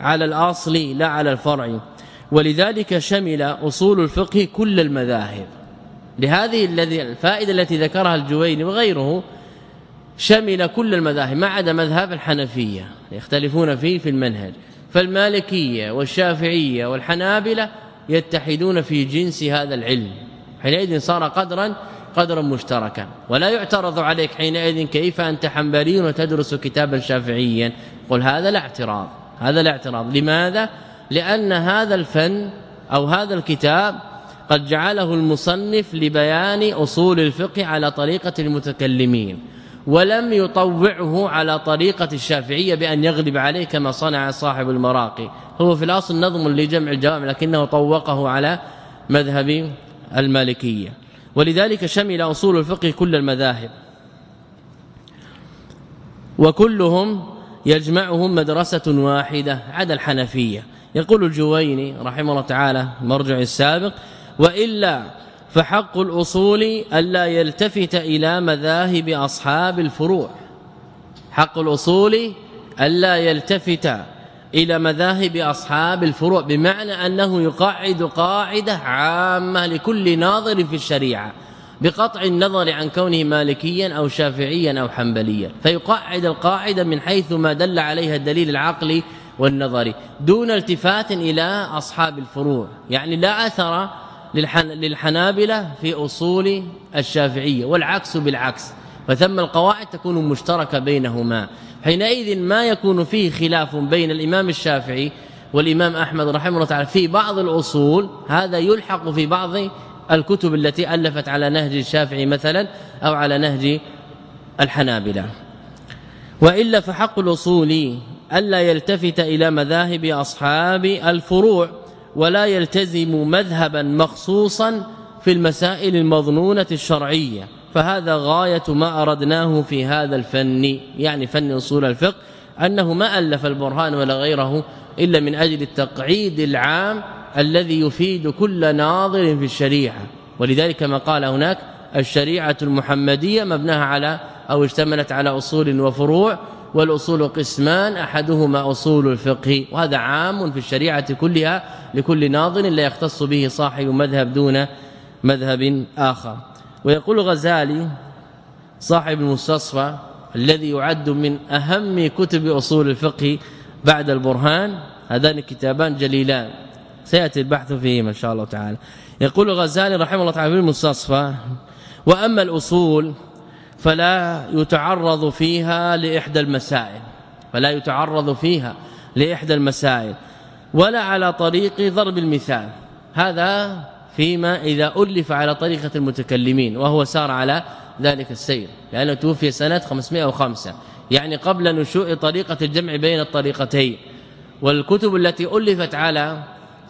على الأصل لا على الفرع. ولذلك شمل أصول الفقه كل المذاهب. لهذه الذي الفائدة التي ذكرها الجويني وغيره شمل كل المذاهب ما عدا مذهب الحنفية يختلفون فيه في المنهج. فالمالكية والشافعية والحنابلة يتحدون في جنس هذا العلم. حينئذ صار قدرا قدرا مشتركا. ولا يعترض عليك حينئذ كيف أنت حنبلي وتدرس كتابا شافعيا. قل هذا لا اعتراض. هذا لا اعتراض. لماذا؟ لأن هذا الفن أو هذا الكتاب قد جعله المصنف لبيان أصول الفقه على طريقة المتكلمين. ولم يطوعه على طريقة الشافعية بأن يغلب عليه كما صنع صاحب المراقي. هو في الأصل نظم لجمع الجوامع لكنه طوقه على مذهب المالكية. ولذلك شمل أصول الفقه كل المذاهب. وكلهم يجمعهم مدرسة واحدة عدا الحنفية. يقول الجويني رحمه الله تعالى المرجع السابق وإلا فحق الأصول ألا يلتفت إلى مذاهب أصحاب الفروع. حق الأصول ألا يلتفت إلى مذاهب أصحاب الفروع بمعنى أنه يقعد قاعدة عامة لكل ناظر في الشريعة بقطع النظر عن كونه مالكيا أو شافعيا أو حنبليا. فيقعد القاعدة من حيث ما دل عليها الدليل العقلي والنظري دون التفات إلى أصحاب الفروع. يعني لا أثر للحنابلة في أصول الشافعية والعكس بالعكس. فثم القواعد تكون مشتركة بينهما. حينئذ ما يكون فيه خلاف بين الإمام الشافعي والإمام أحمد رحمه الله تعالى في بعض الأصول هذا يلحق في بعض الكتب التي ألفت على نهج الشافعي مثلا أو على نهج الحنابلة. وإلا فحق الأصول ألا يلتفت إلى مذاهب أصحاب الفروع. ولا يلتزم مذهبا مخصوصا في المسائل المظنونة الشرعية. فهذا غاية ما أردناه في هذا الفن يعني فن أصول الفقه أنه ما ألف البرهان ولا غيره إلا من أجل التقعيد العام الذي يفيد كل ناظر في الشريعة. ولذلك كما قال هناك الشريعة المحمدية مبناها على أو اشتملت على أصول وفروع والأصول قسمان أحدهما أصول الفقه. وهذا عام في الشريعة كلها لكل ناظر لا يختص به صاحب مذهب دون مذهب آخر. ويقول غزالي صاحب المستصفى الذي يعد من أهم كتب أصول الفقه بعد البرهان هذان الكتابان جليلان. سيأتي البحث فيهما إن شاء الله تعالى. يقول الغزالي رحمه الله تعالى في المستصفى وأما الأصول فلا يتعرض فيها لإحدى المسائل. فلا يتعرض فيها لإحدى المسائل. ولا على طريق ضرب المثال. هذا فيما إذا ألف على طريقة المتكلمين وهو سار على ذلك السير. لأنه توفي سنة 505 يعني قبل نشوء طريقة الجمع بين الطريقتين. والكتب التي ألفت على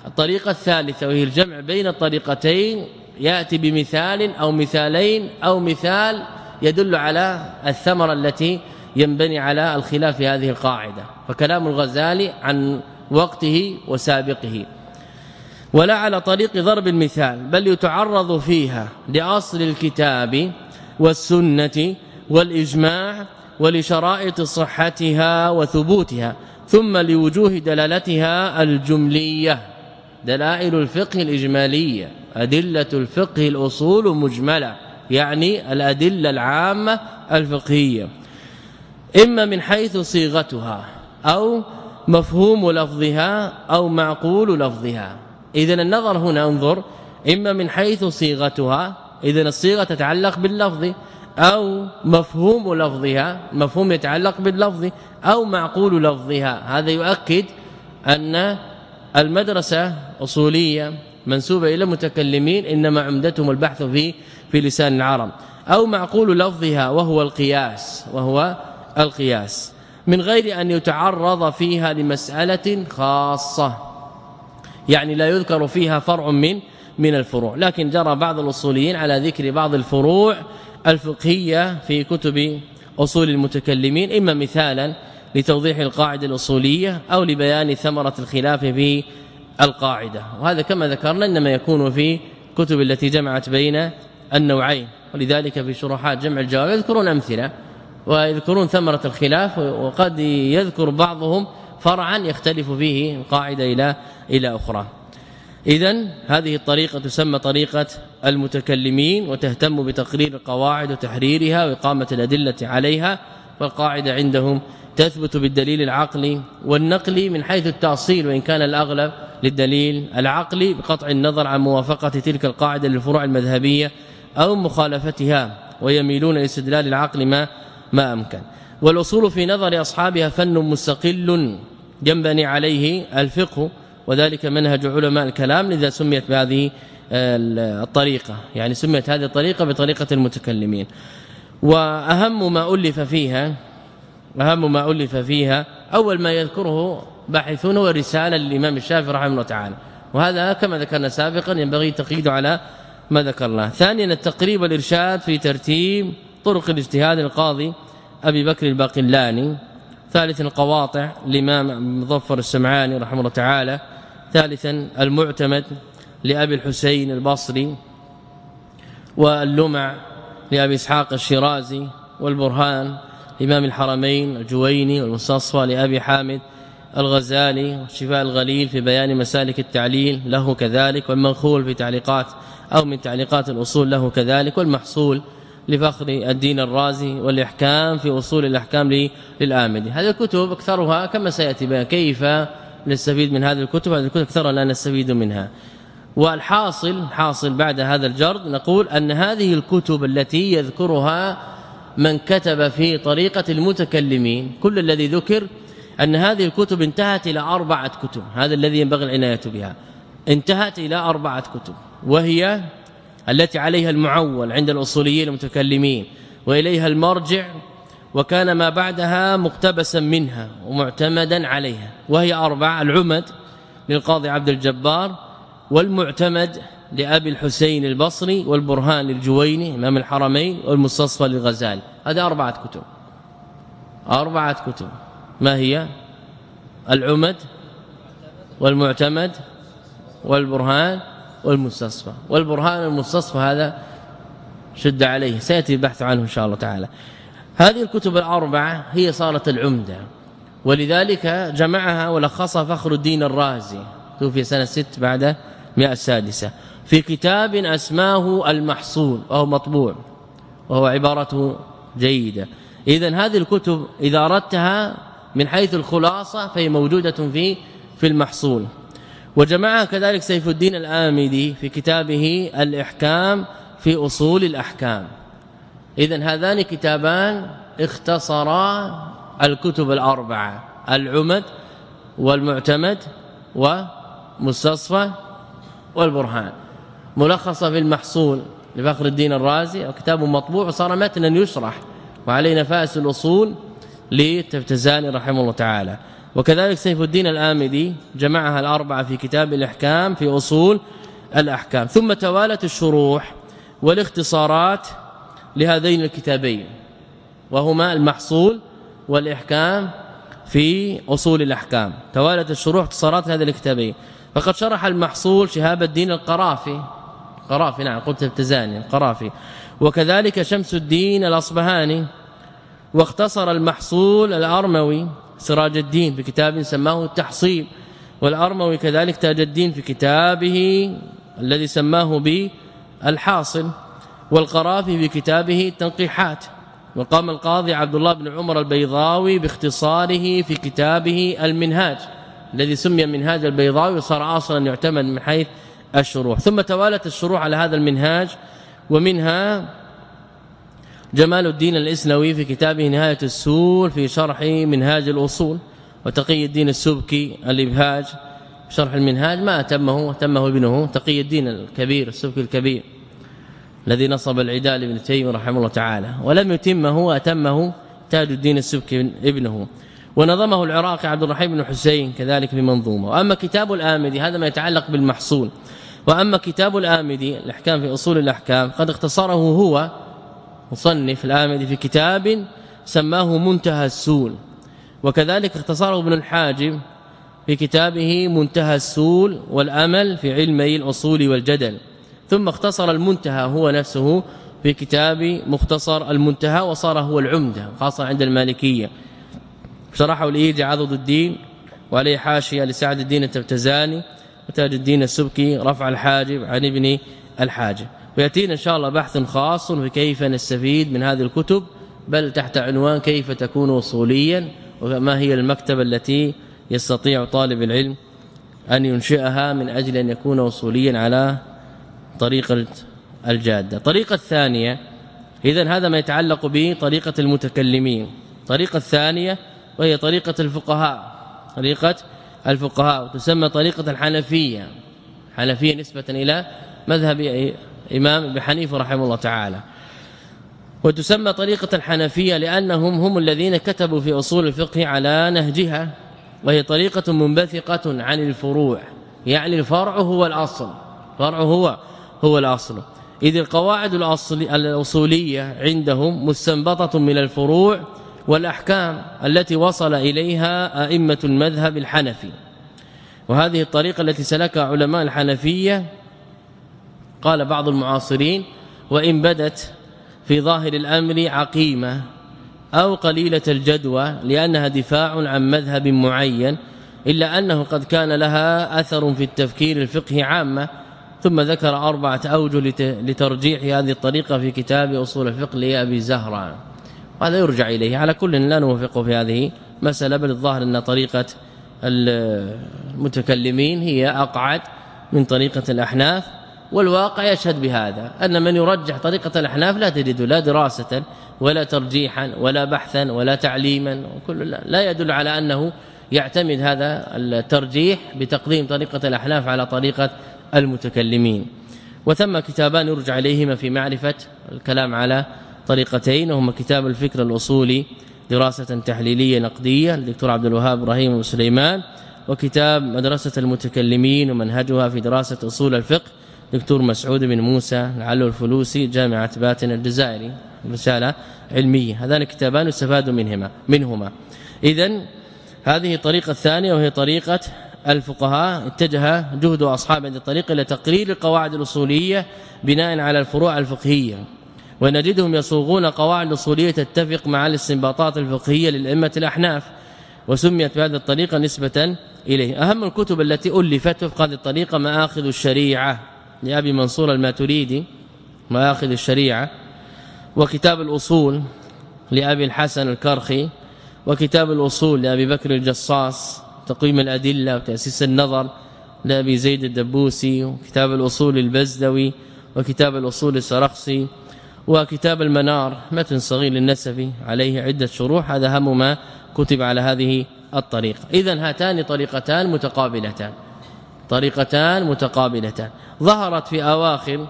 الطريقة الثالثة وهي الجمع بين الطريقتين يأتي بمثال أو مثالين أو مثال يدل على الثمرة التي ينبني على الخلاف في هذه القاعدة. فكلام الغزالي عن وقته وسابقه. ولا على طريق ضرب المثال بل يتعرض فيها لأصل الكتاب والسنة والإجماع ولشرائط صحتها وثبوتها ثم لوجوه دلالتها الجملية. دلائل الفقه الإجمالية أدلة الفقه الأصول مجملة يعني الأدلة العامة الفقهية. إما من حيث صيغتها أو مفهوم لفظها أو معقول لفظها. اذا النظر هنا انظر إما من حيث صيغتها اذا الصيغة تتعلق باللفظ أو مفهوم لفظها مفهوم يتعلق باللفظ أو معقول لفظها. هذا يؤكد أن المدرسة أصولية منسوبة إلى متكلمين إنما عمدتهم البحث في في لسان العرب. أو معقول لفظها وهو القياس وهو القياس. من غير أن يتعرض فيها لمسألة خاصة. يعني لا يذكر فيها فرع من من الفروع. لكن جرى بعض الأصوليين على ذكر بعض الفروع الفقهية في كتب أصول المتكلمين إما مثالا لتوضيح القاعدة الأصولية أو لبيان ثمرة الخلاف في القاعدة. وهذا كما ذكرنا إنما يكون في كتب التي جمعت بين النوعين. ولذلك في شروحات جمع الجواب يذكرون أمثلة. ويذكرون ثمرة الخلاف وقد يذكر بعضهم فرعا يختلف فيه القاعده إلى إلى أخرى. اذا هذه الطريقة تسمى طريقة المتكلمين وتهتم بتقرير القواعد وتحريرها وإقامة الأدلة عليها والقاعدة عندهم تثبت بالدليل العقلي والنقلي من حيث التأصيل وإن كان الأغلب للدليل العقلي بقطع النظر عن موافقة تلك القاعدة للفروع المذهبية أو مخالفتها ويميلون لاستدلال العقل ما ما أمكن. والأصول في نظر أصحابها فن مستقل ينبني عليه الفقه وذلك منهج علماء الكلام لذا سميت بهذه الطريقة. يعني سميت هذه الطريقة بطريقة المتكلمين. وأهم ما ألف فيها أهم ما ألف فيها أول ما يذكره باحثون هو رسالة للإمام الشافعي رحمه الله تعالى. وهذا كما ذكرنا سابقا ينبغي تقييد على ما ذكرناه. ثانيا التقريب والإرشاد في ترتيب طرق الاجتهاد القاضي أبي بكر الباقلاني ثالثا القواطع الامام مظفر السمعاني رحمه الله تعالى ثالثا المعتمد لأبي الحسين البصري واللمع لأبي إسحاق الشيرازي والبرهان امام الحرمين الجويني والمستصفى لأبي حامد الغزالي والشفاء الغليل في بيان مسالك التعليل له كذلك والمنخول في تعليقات أو من تعليقات الأصول له كذلك والمحصول لفخر الدين الرازي والإحكام في أصول الأحكام للآمدي. هذه الكتب أكثرها كما سيأتي بها كيف نستفيد من هذه الكتب؟ هذه الكتب أكثرها لا نستفيد منها. والحاصل حاصل بعد هذا الجرد نقول أن هذه الكتب التي يذكرها من كتب في طريقة المتكلمين كل الذي ذكر أن هذه الكتب انتهت إلى أربعة كتب هذا الذي ينبغي العناية بها. انتهت إلى أربعة كتب وهي التي عليها المعول عند الأصوليين المتكلمين وإليها المرجع وكان ما بعدها مقتبسا منها ومعتمدا عليها وهي أربع العمد للقاضي عبد الجبار والمعتمد لأبي الحسين البصري والبرهان للجويني إمام الحرمين والمستصفى للغزالي هذه أربعة كتب. أربعة كتب. ما هي؟ العمد والمعتمد والبرهان والمستصفى. والبرهان المستصفى هذا شد عليه. سيأتي البحث عنه إن شاء الله تعالى. هذه الكتب الأربعة هي صارت العمدة. ولذلك جمعها ولخصها فخر الدين الرازي. توفي سنة 6 بعد 100 السادسه في كتاب أسماه المحصول وهو مطبوع. وهو عبارته جيدة. اذا هذه الكتب إذا أردتها من حيث الخلاصة فهي موجودة في في المحصول. وجمعها كذلك سيف الدين الآمدي في كتابه الإحكام في أصول الأحكام. إذا هذان كتابان اختصرا الكتب الأربعة العمد والمعتمد ومستصفى والبرهان. ملخصة في المحصول لفخر الدين الرازي وكتاب مطبوع وصار متنا يشرح وعليه نفائس الأصول للتفتزاني رحمه الله تعالى. وكذلك سيف الدين الآمدي جمعها الأربعة في كتاب الإحكام في أصول الأحكام. ثم توالت الشروح والاختصارات لهذين الكتابين وهما المحصول والإحكام في أصول الأحكام. توالت الشروح اختصارات هذه الكتابين. فقد شرح المحصول شهاب الدين القرافي قرافي نعم قلت التزاني القرافي. وكذلك شمس الدين الأصبهاني واختصر المحصول الأرموي سراج الدين في كتاب سماه التحصيل والأرموي كذلك تاج الدين في كتابه الذي سماه به الحاصل والقرافي في كتابه التنقيحات وقام القاضي عبد الله بن عمر البيضاوي باختصاره في كتابه المنهاج الذي سمي منهاج البيضاوي وصار أصلا يعتمد من حيث الشروح. ثم توالت الشروح على هذا المنهاج ومنها جمال الدين الاسنوي في كتابه نهاية السور في شرح منهاج الأصول وتقي الدين السبكي الإبهاج. شرح المنهاج ما تمه تمه ابنه تقي الدين الكبير السبكي الكبير الذي نصب العداء لابن تيمية رحمه الله تعالى. ولم يتمه وأتمه تاج الدين السبكي ابنه. ونظمه العراقي عبد الرحيم بن حسين كذلك في منظومه وأما كتاب الآمدي هذا ما يتعلق بالمحصول. وأما كتاب الآمدي الأحكام في أصول الأحكام قد اختصره هو مصنف الآمدي في كتاب سماه منتهى السول. وكذلك اختصره ابن الحاجب في كتابه منتهى السول والأمل في علمي الأصول والجدل. ثم اختصر المنتهى هو نفسه في كتاب مختصر المنتهى وصار هو العمدة خاصة عند المالكية. شرحه لإيدي عضد الدين وعليه حاشية لسعد الدين التبتزاني وتاج الدين السبكي رفع الحاجب عن ابن الحاجب. ويأتينا إن شاء الله بحث خاص في كيف نستفيد من هذه الكتب بل تحت عنوان كيف تكون اصوليا وما هي المكتبه التي يستطيع طالب العلم أن ينشئها من أجل أن يكون اصوليا على طريقه الجادة. الطريقة الثانية اذا هذا ما يتعلق بطريقة المتكلمين. الطريقة الثانية وهي طريقة الفقهاء. طريقة الفقهاء تسمى طريقة الحنفية. حنفية نسبة إلى مذهب إمام ابي حنيفة رحمه الله تعالى. وتسمى طريقة الحنفية لأنهم هم الذين كتبوا في أصول الفقه على نهجها وهي طريقة منبثقة عن الفروع. يعني الفرع هو الأصل. فرع هو هو الأصل. إذ القواعد الأصل الأصولية عندهم مستنبطة من الفروع والأحكام التي وصل إليها أئمة المذهب الحنفي. وهذه الطريقة التي سلكها علماء الحنفية قال بعض المعاصرين وإن بدت في ظاهر الأمر عقيمة أو قليلة الجدوى لأنها دفاع عن مذهب معين إلا أنه قد كان لها أثر في التفكير الفقهي عامة. ثم ذكر أربعة أوجه لترجيح هذه الطريقة في كتاب أصول الفقه لأبي زهرة. وهذا يرجع إليه. على كل لا نوافقه في هذه مسألة بل الظاهر أن طريقة المتكلمين هي أقعد من طريقة الأحناف. والواقع يشهد بهذا أن من يرجح طريقة الأحناف لا تجد لا دراسة ولا ترجيحا ولا بحثا ولا تعليما وكل لا يدل على أنه يعتمد هذا الترجيح بتقديم طريقة الأحناف على طريقة المتكلمين. وثم كتابان يرجع إليهما في معرفة الكلام على طريقتين وهما كتاب الفكر الأصولي دراسة تحليلية نقدية للدكتور عبد الوهاب إبراهيم وسليمان وكتاب مدرسة المتكلمين ومنهجها في دراسة أصول الفقه دكتور مسعود بن موسى لعله الفلوسي جامعة باتن الجزائري رسالة علمية. هذان كتابان يستفاد منهما منهما. اذا هذه الطريقة الثانية وهي طريقة الفقهاء. اتجه جهد أصحاب هذه الطريقة إلى تقرير القواعد الأصولية بناء على الفروع الفقهية. ونجدهم يصوغون قواعد اصوليه تتفق مع الاستنباطات الفقهية للأئمة الأحناف. وسميت بهذه الطريقة نسبة إليه. أهم الكتب التي ألفت وفق هذه الطريقة مآخذ الشريعة. لأبي منصور الماتريدي مآخذ الشريعة وكتاب الأصول لأبي الحسن الكرخي وكتاب الأصول لأبي بكر الجصاص تقويم الأدلة وتأسيس النظر لأبي زيد الدبوسي وكتاب الأصول البزدوي وكتاب الأصول السرخسي وكتاب المنار متن صغير للنسفي عليه عدة شروح هذا هم ما كتب على هذه الطريقة. إذا هاتان طريقتان متقابلتان. طريقتان متقابلتان. ظهرت في أواخر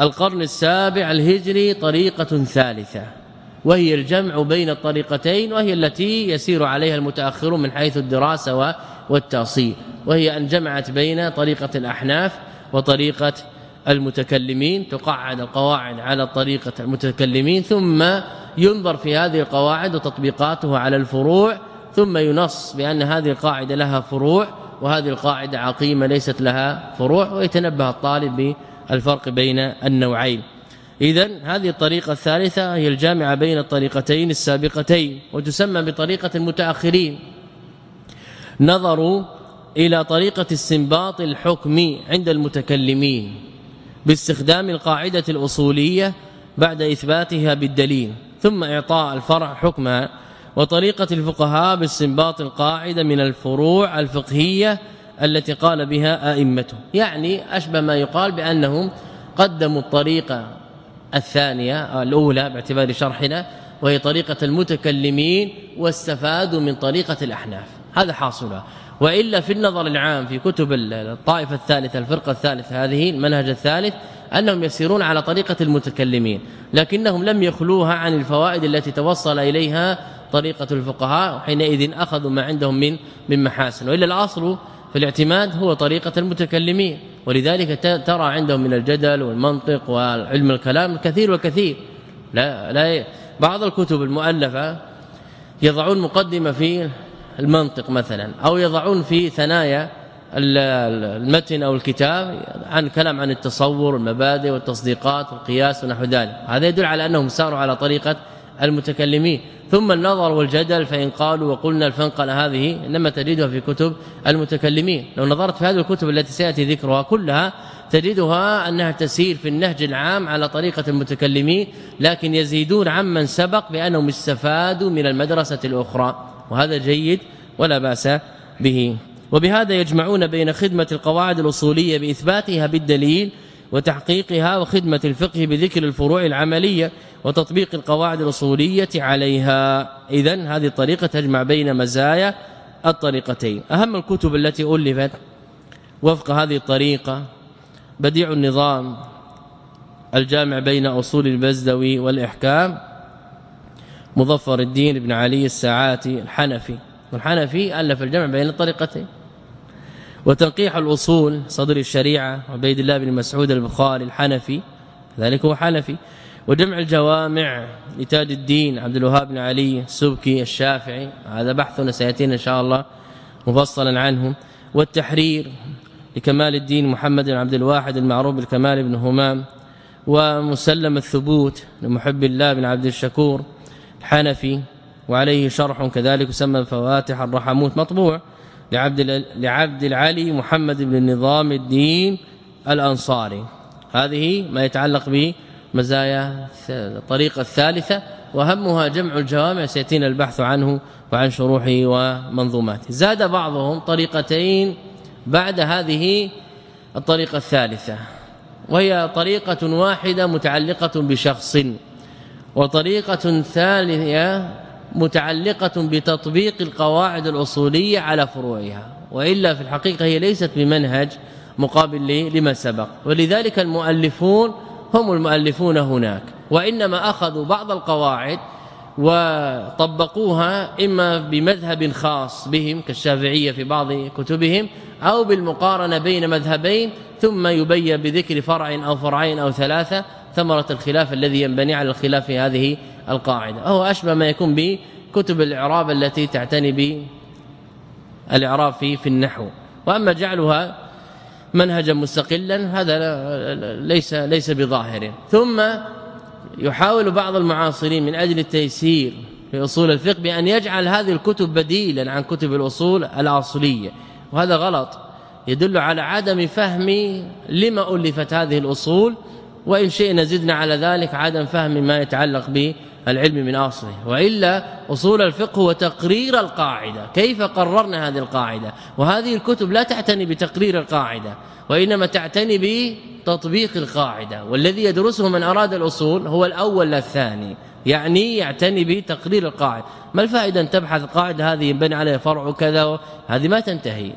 القرن السابع الهجري طريقة ثالثة وهي الجمع بين الطريقتين وهي التي يسير عليها المتأخرون من حيث الدراسة والتأصيل وهي أن جمعت بين طريقة الأحناف وطريقة المتكلمين تقعد القواعد على طريقة المتكلمين ثم ينظر في هذه القواعد وتطبيقاتها على الفروع ثم ينص بأن هذه القاعدة لها فروع وهذه القاعدة عقيمة ليست لها فروع ويتنبه الطالب بالفرق بين النوعين. اذا هذه الطريقة الثالثة هي الجامعة بين الطريقتين السابقتين وتسمى بطريقة المتأخرين. نظروا إلى طريقة استنباط الحكم عند المتكلمين باستخدام القاعدة الأصولية بعد إثباتها بالدليل ثم إعطاء الفرع حكمها وطريقة الفقهاء باستنباط القاعدة من الفروع الفقهية التي قال بها ائمته يعني أشبه ما يقال بأنهم قدموا الطريقة الثانية الأولى باعتبار شرحنا وهي طريقة المتكلمين واستفادوا من طريقة الأحناف. هذا حاصلها. وإلا في النظر العام في كتب الطائفة الثالثة الفرقة الثالثة هذه المنهج الثالث أنهم يسيرون على طريقة المتكلمين لكنهم لم يخلوها عن الفوائد التي توصل إليها طريقة الفقهاء وحينئذ أخذوا ما عندهم من من محاسن. وإلا الأصل في الاعتماد هو طريقة المتكلمين. ولذلك ترى عندهم من الجدل والمنطق وعلم الكلام الكثير والكثير. لا لا بعض الكتب المؤلفة يضعون مقدمة في المنطق مثلا أو يضعون في ثنايا المتن أو الكتاب عن كلام عن التصور والمبادئ والتصديقات والقياس ونحو ذلك. هذا يدل على أنهم ساروا على طريقة المتكلمين. ثم النظر والجدل فإن قالوا وقلنا الفنقله هذه إنما تجدها في كتب المتكلمين. لو نظرت في هذه الكتب التي سيأتي ذكرها كلها تجدها أنها تسير في النهج العام على طريقة المتكلمين لكن يزيدون عمن سبق بأنهم استفادوا من المدرسة الأخرى. وهذا جيد ولا بأس به. وبهذا يجمعون بين خدمة القواعد الأصولية بإثباتها بالدليل وتحقيقها وخدمة الفقه بذكر الفروع العملية وتطبيق القواعد الأصولية عليها. اذا هذه الطريقة تجمع بين مزايا الطريقتين. أهم الكتب التي ألفت وفق هذه الطريقة بديع النظام الجامع بين أصول البزدوي والإحكام مظفر الدين بن علي الساعاتي الحنفي. والحنفي ألف الجمع بين الطريقتين. وتنقيح الأصول صدر الشريعة عبيد الله بن مسعود البخاري الحنفي ذلك هو حنفي وجمع الجوامع لتاج الدين عبد الوهاب بن علي السبكي الشافعي هذا بحثنا سيأتينا إن شاء الله مفصلا عنه والتحرير لكمال الدين محمد بن عبد الواحد المعروف بالكمال بن همام ومسلم الثبوت لمحب الله بن عبد الشكور الحنفي وعليه شرح كذلك يسمى فواتح الرحموت مطبوع لعبد لعبد العلي محمد بن نظام الدين الأنصاري. هذه ما يتعلق به مزايا الطريقة الثالثة وهمها جمع الجوامع سيأتينا البحث عنه وعن شروحه ومنظوماته. زاد بعضهم طريقتين بعد هذه الطريقة الثالثة. وهي طريقة واحدة متعلقة بشخص وطريقة ثالثة متعلقة بتطبيق القواعد الأصولية على فروعها وإلا في الحقيقة هي ليست بمنهج مقابل لما سبق. ولذلك المؤلفون هم المؤلفون هناك وإنما أخذوا بعض القواعد وطبقوها إما بمذهب خاص بهم كالشافعية في بعض كتبهم أو بالمقارنة بين مذهبين ثم يبين بذكر فرع أو فرعين أو ثلاثة ثمرة الخلاف الذي ينبني على الخلاف هذه القاعدة. وهو أشبه ما يكون بكتب الإعراب التي تعتني ب الإعراب في في النحو. وأما جعلها منهجا مستقلا هذا ليس ليس بظاهر. ثم يحاول بعض المعاصرين من أجل التيسير في أصول الفقه بأن يجعل هذه الكتب بديلا عن كتب الأصول الأصلية وهذا غلط. يدل على عدم فهم لما ألفت هذه الأصول وإن شئنا زدنا على ذلك عدم فهم ما يتعلق بالعلم من أصله وإلا أصول الفقه هو تقرير القاعدة. كيف قررنا هذه القاعدة؟ وهذه الكتب لا تعتني بتقرير القاعدة وإنما تعتني بتطبيق القاعدة. والذي يدرسه من أراد الأصول هو الأول لا الثاني يعني يعتني بتقرير القاعدة. ما الفائدة أن تبحث القاعده هذه ينبني عليها فرع كذا هذه ما تنتهي.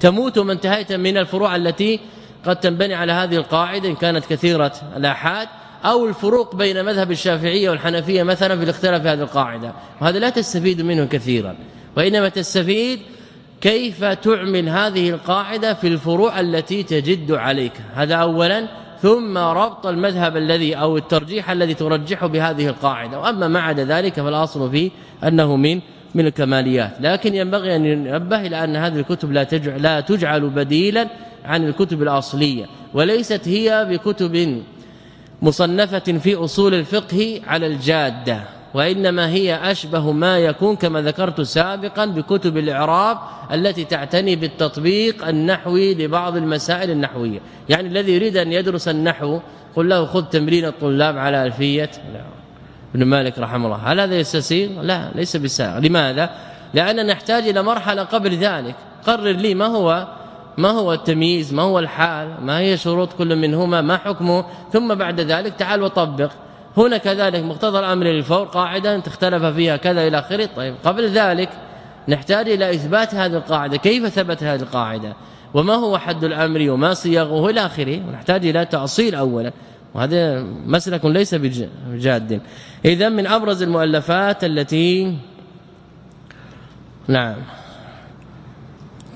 تموت من انتهيت من الفروع التي قد تنبني على هذه القاعدة إن كانت كثيرة الآحاد أو الفروق بين مذهب الشافعية والحنفية مثلا في الاختلاف في هذه القاعدة وهذا لا تستفيد منه كثيرا وإنما تستفيد كيف تعمل هذه القاعدة في الفروع التي تجد عليك. هذا اولا ثم ربط المذهب الذي أو الترجيح الذي ترجحه بهذه القاعدة. وأما ما عدا ذلك فالأصل فيه أنه من من الكماليات. لكن ينبغي أن ينبه إلى أن هذه الكتب لا تجعل لا تجعل بديلا عن الكتب الأصلية وليست هي بكتب مصنفة في أصول الفقه على الجادة وإنما هي أشبه ما يكون كما ذكرت سابقا بكتب الإعراب التي تعتني بالتطبيق النحوي لبعض المسائل النحوية. يعني الذي يريد أن يدرس النحو قل له خذ تمرين الطلاب على ألفية. ابن مالك رحمه الله. هل هذا يستسير لا ليس بالسائغ لماذا؟ لأننا نحتاج إلى مرحلة قبل ذلك. قرر لي ما هو ما هو التمييز؟ ما هو الحال؟ ما هي شروط كل منهما؟ ما حكمه؟ ثم بعد ذلك تعال وطبق. هنا كذلك مقتضى الأمر للفور قاعدة تختلف فيها كذا إلى آخره. طيب قبل ذلك نحتاج إلى إثبات هذه القاعدة. كيف ثبت هذه القاعدة؟ وما هو حد الأمر وما صياغه إلى آخره؟ ونحتاج إلى تأصيل اولا. وهذا مسلك ليس بجاد. اذا من أبرز المؤلفات التي نعم.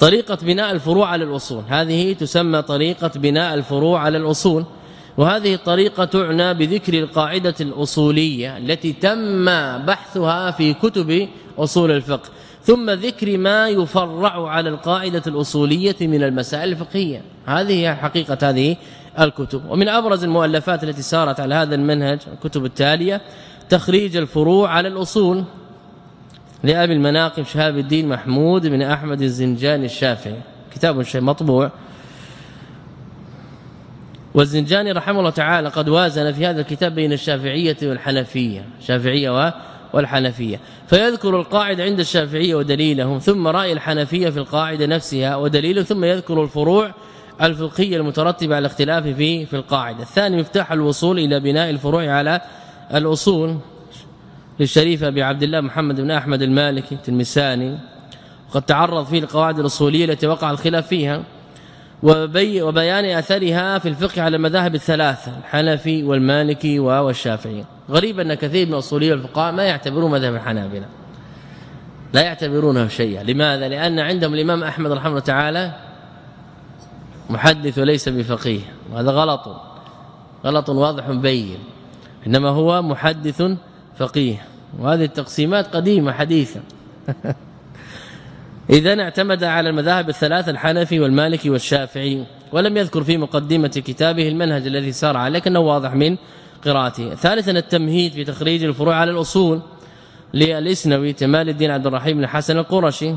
طريقة بناء الفروع على الأصول. هذه تسمى طريقة بناء الفروع على الأصول. وهذه الطريقة تعنى بذكر القاعدة الأصولية التي تم بحثها في كتب أصول الفقه. ثم ذكر ما يفرع على القاعدة الأصولية من المسائل الفقهية. هذه حقيقة هذه الكتب. ومن أبرز المؤلفات التي سارت على هذا المنهج الكتب التالية تخريج الفروع على الأصول. لأبي المناقب شهاب الدين محمود بن أحمد الزنجاني الشافعي. كتاب مطبوع. والزنجاني رحمه الله تعالى قد وازن في هذا الكتاب بين الشافعية والحنفية. شافعية والحنفية. فيذكر القاعدة عند الشافعية ودليلهم ثم رأي الحنفية في القاعدة نفسها ودليله ثم يذكر الفروع الفقهية المترتبة على الاختلاف في في القاعدة. الثاني مفتاح الوصول إلى بناء الفروع على الأصول. للشريف أبي عبد الله محمد بن أحمد المالكي التلمساني وقد تعرض فيه القواعد الأصولية التي وقع الخلاف فيها وبيان اثرها في الفقه على المذاهب الثلاثة الحنفي والمالكي والشافعي. غريب أن كثير من اصولي الفقهاء ما يعتبرون مذهب الحنابلة. لا يعتبرونه شيئا. لماذا؟ لأن عندهم الإمام أحمد رحمه الله تعالى محدث وليس بفقيه وهذا غلط. غلط واضح بين. إنما هو محدث فقيه. وهذه التقسيمات قديمة حديثة. اذا اعتمد على المذاهب الثلاثة الحنفي والمالكي والشافعي ولم يذكر في مقدمة كتابه المنهج الذي سار عليه لكنه واضح من قراءته. ثالثا التمهيد في تخريج الفروع على الأصول للإسنوي تمال الدين عبد الرحيم بن حسن القرشي.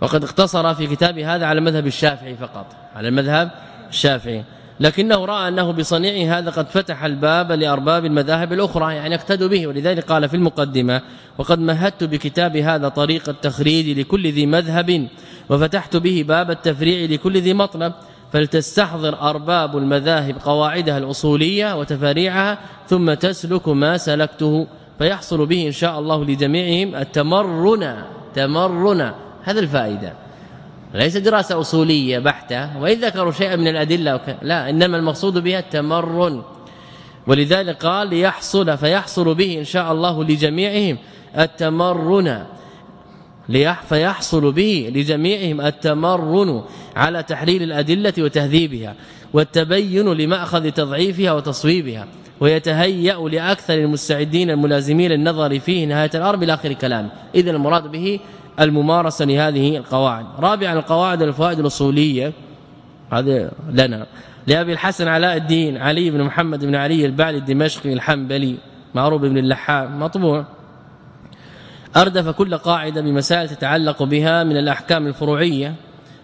وقد اقتصر في كتابه هذا على المذهب الشافعي فقط على المذهب الشافعي. لكنه رأى أنه بصنيعه هذا قد فتح الباب لأرباب المذاهب الأخرى يعني اقتدوا به ولذلك قال في المقدمة وقد مهدت بكتاب هذا طريق التخريج لكل ذي مذهب وفتحت به باب التفريع لكل ذي مطلب فلتستحضر أرباب المذاهب قواعدها الأصولية وتفاريعها ثم تسلك ما سلكته فيحصل به إن شاء الله لجميعهم التمرن تمرن هذا الفائدة. ليس دراسة أصولية بحتة وإن ذكروا شيئا من الأدلة وك... لا إنما المقصود بها التمرن. ولذلك قال ليحصل فيحصل به إن شاء الله لجميعهم التمرن. فيحصل به لجميعهم التمرن على تحليل الأدلة وتهذيبها والتبين لمأخذ تضعيفها وتصويبها ويتهيأ لأكثر المستعدين الملازمين للنظر فيه نهاية الأرض إلى آخر كلام إذا المراد به الممارسة لهذه القواعد. رابعا القواعد الفوائد الأصولية. هذا لنا. لأبي الحسن علاء الدين علي بن محمد بن علي البعلي الدمشقي الحنبلي معروف بن اللحام مطبوع. أردف كل قاعدة بمسائل تتعلق بها من الأحكام الفروعية.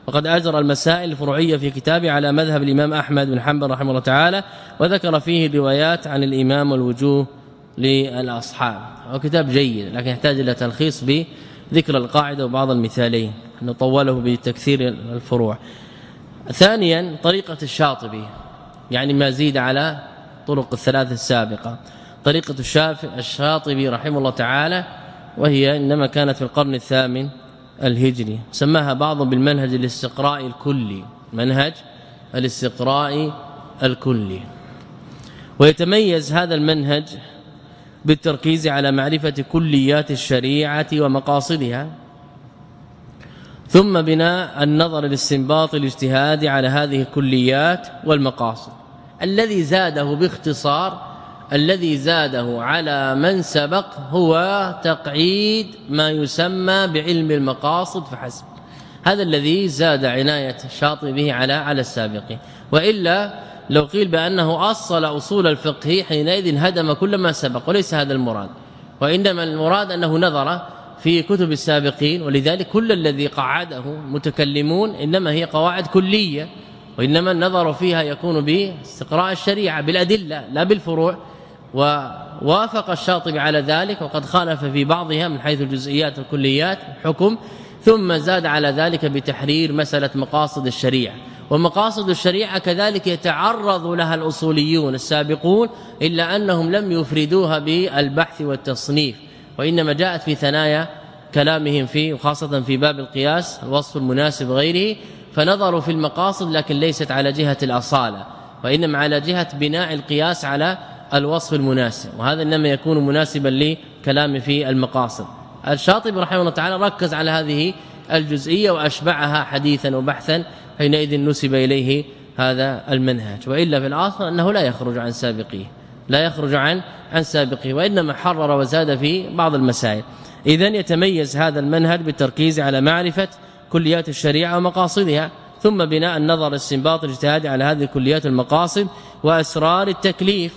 وقد أجرى المسائل الفروعية في كتابه على مذهب الإمام أحمد بن حنبل رحمه الله تعالى وذكر فيه روايات عن الإمام والوجوه للأصحاب. هو كتاب جيد لكن يحتاج إلى تلخيص بذكر القاعدة وبعض المثالين نطوله بتكثير الفروع. ثانيا طريقة الشاطبي يعني ما زيد على طرق الثلاث السابقة. طريقة الشاطبي رحمه الله تعالى وهي إنما كانت في القرن الثامن الهجري. سماها بعضهم بالمنهج الاستقراء الكلي منهج الاستقراء الكلي. ويتميز هذا المنهج بالتركيز على معرفة كليات الشريعة ومقاصدها. ثم بناء النظر الاستنباط الاجتهادي على هذه الكليات والمقاصد. الذي زاده باختصار الذي زاده على من سبق هو تقعيد ما يسمى بعلم المقاصد فحسب. هذا الذي زاد عناية الشاطبي به على على السابقين. وإلا لو قيل بأنه أصل أصول الفقه حينئذ هدم كل ما سبق وليس هذا المراد. وإنما المراد أنه نظر في كتب السابقين ولذلك كل الذي قعده متكلمون إنما هي قواعد كلية وإنما النظر فيها يكون باستقراء الشريعة بالأدلة لا بالفروع. ووافق الشاطبي على ذلك وقد خالف في بعضها من حيث الجزئيات والكليات حكم ثم زاد على ذلك بتحرير مسألة مقاصد الشريعة. ومقاصد الشريعة كذلك يتعرض لها الأصوليون السابقون إلا أنهم لم يفردوها بالبحث والتصنيف وإنما جاءت في ثنايا كلامهم في وخاصة في باب القياس الوصف المناسب غيره فنظروا في المقاصد لكن ليست على جهة الأصالة وإنما على جهة بناء القياس على الوصف المناسب وهذا إنما يكون مناسبا لكلام في المقاصد. الشاطبي رحمه الله تعالى ركز على هذه الجزئية وأشبعها حديثا وبحثا حينئذ نسب إليه هذا المنهج وإلا في الاصل أنه لا يخرج عن سابقيه لا يخرج عن عن سابقه وإنما حرر وزاد في بعض المسائل. اذا يتميز هذا المنهج بالتركيز على معرفة كليات الشريعة ومقاصدها ثم بناء النظر الاستنباط الاجتهادي على هذه الكليات المقاصد وأسرار التكليف.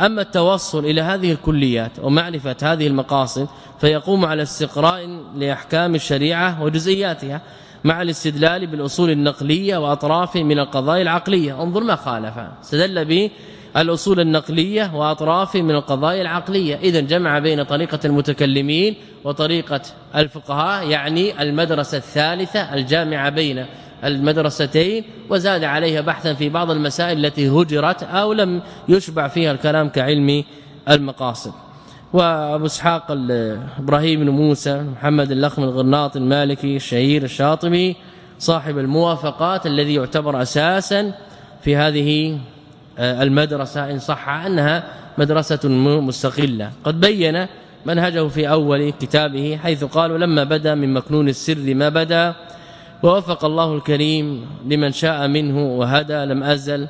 أما التوصل إلى هذه الكليات ومعرفة هذه المقاصد فيقوم على استقراء لأحكام الشريعة وجزئياتها. مع الاستدلال بالأصول النقلية وأطراف من القضايا العقلية. انظر ما خالف. استدل به الأصول النقلية وأطراف من القضايا العقلية. إذا جمع بين طريقة المتكلمين وطريقة الفقهاء يعني المدرسة الثالثة الجامعة بين المدرستين وزاد عليها بحثا في بعض المسائل التي هجرت أو لم يشبع فيها الكلام كعلم المقاصد. وأبو إسحاق إبراهيم بن موسى محمد اللخم الغرناط المالكي الشهير الشاطبي صاحب الموافقات الذي يعتبر أساسا في هذه المدرسة إن صح أنها مدرسة مستقلة. قد بين منهجه في أول كتابه حيث قالوا لما بدا من مكنون السر ما بدا ووفق الله الكريم لمن شاء منه وهدى لم أزل.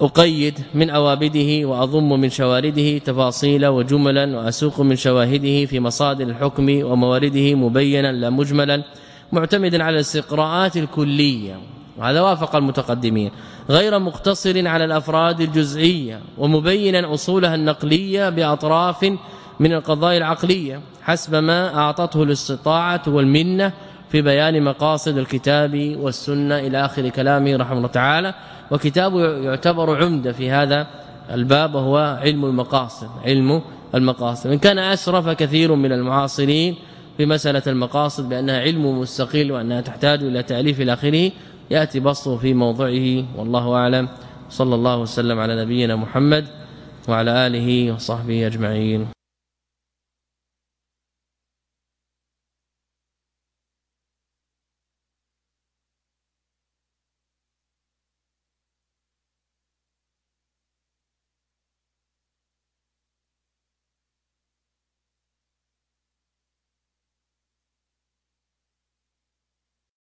أقيد من أوابده وأضم من شوارده تفاصيل وجملا وأسوق من شواهده في مصادر الحكم وموارده مبينا لا مجملا معتمدا على الاستقراءات الكلية. وهذا وافق المتقدمين. غير مقتصر على الأفراد الجزئية ومبينا أصولها النقلية بأطراف من القضايا العقلية حسب ما أعطته الاستطاعة والمنة في بيان مقاصد الكتاب والسنة إلى آخر كلامه رحمه الله تعالى. وكتابه يعتبر عمدة في هذا الباب وهو علم المقاصد علم المقاصد. إن كان اسرف كثير من المعاصرين في مسألة المقاصد بأنها علم مستقل وأنها تحتاج إلى تأليف إلى آخره يأتي بسطه في موضعه والله أعلم. صلى الله وسلم على نبينا محمد وعلى آله وصحبه أجمعين.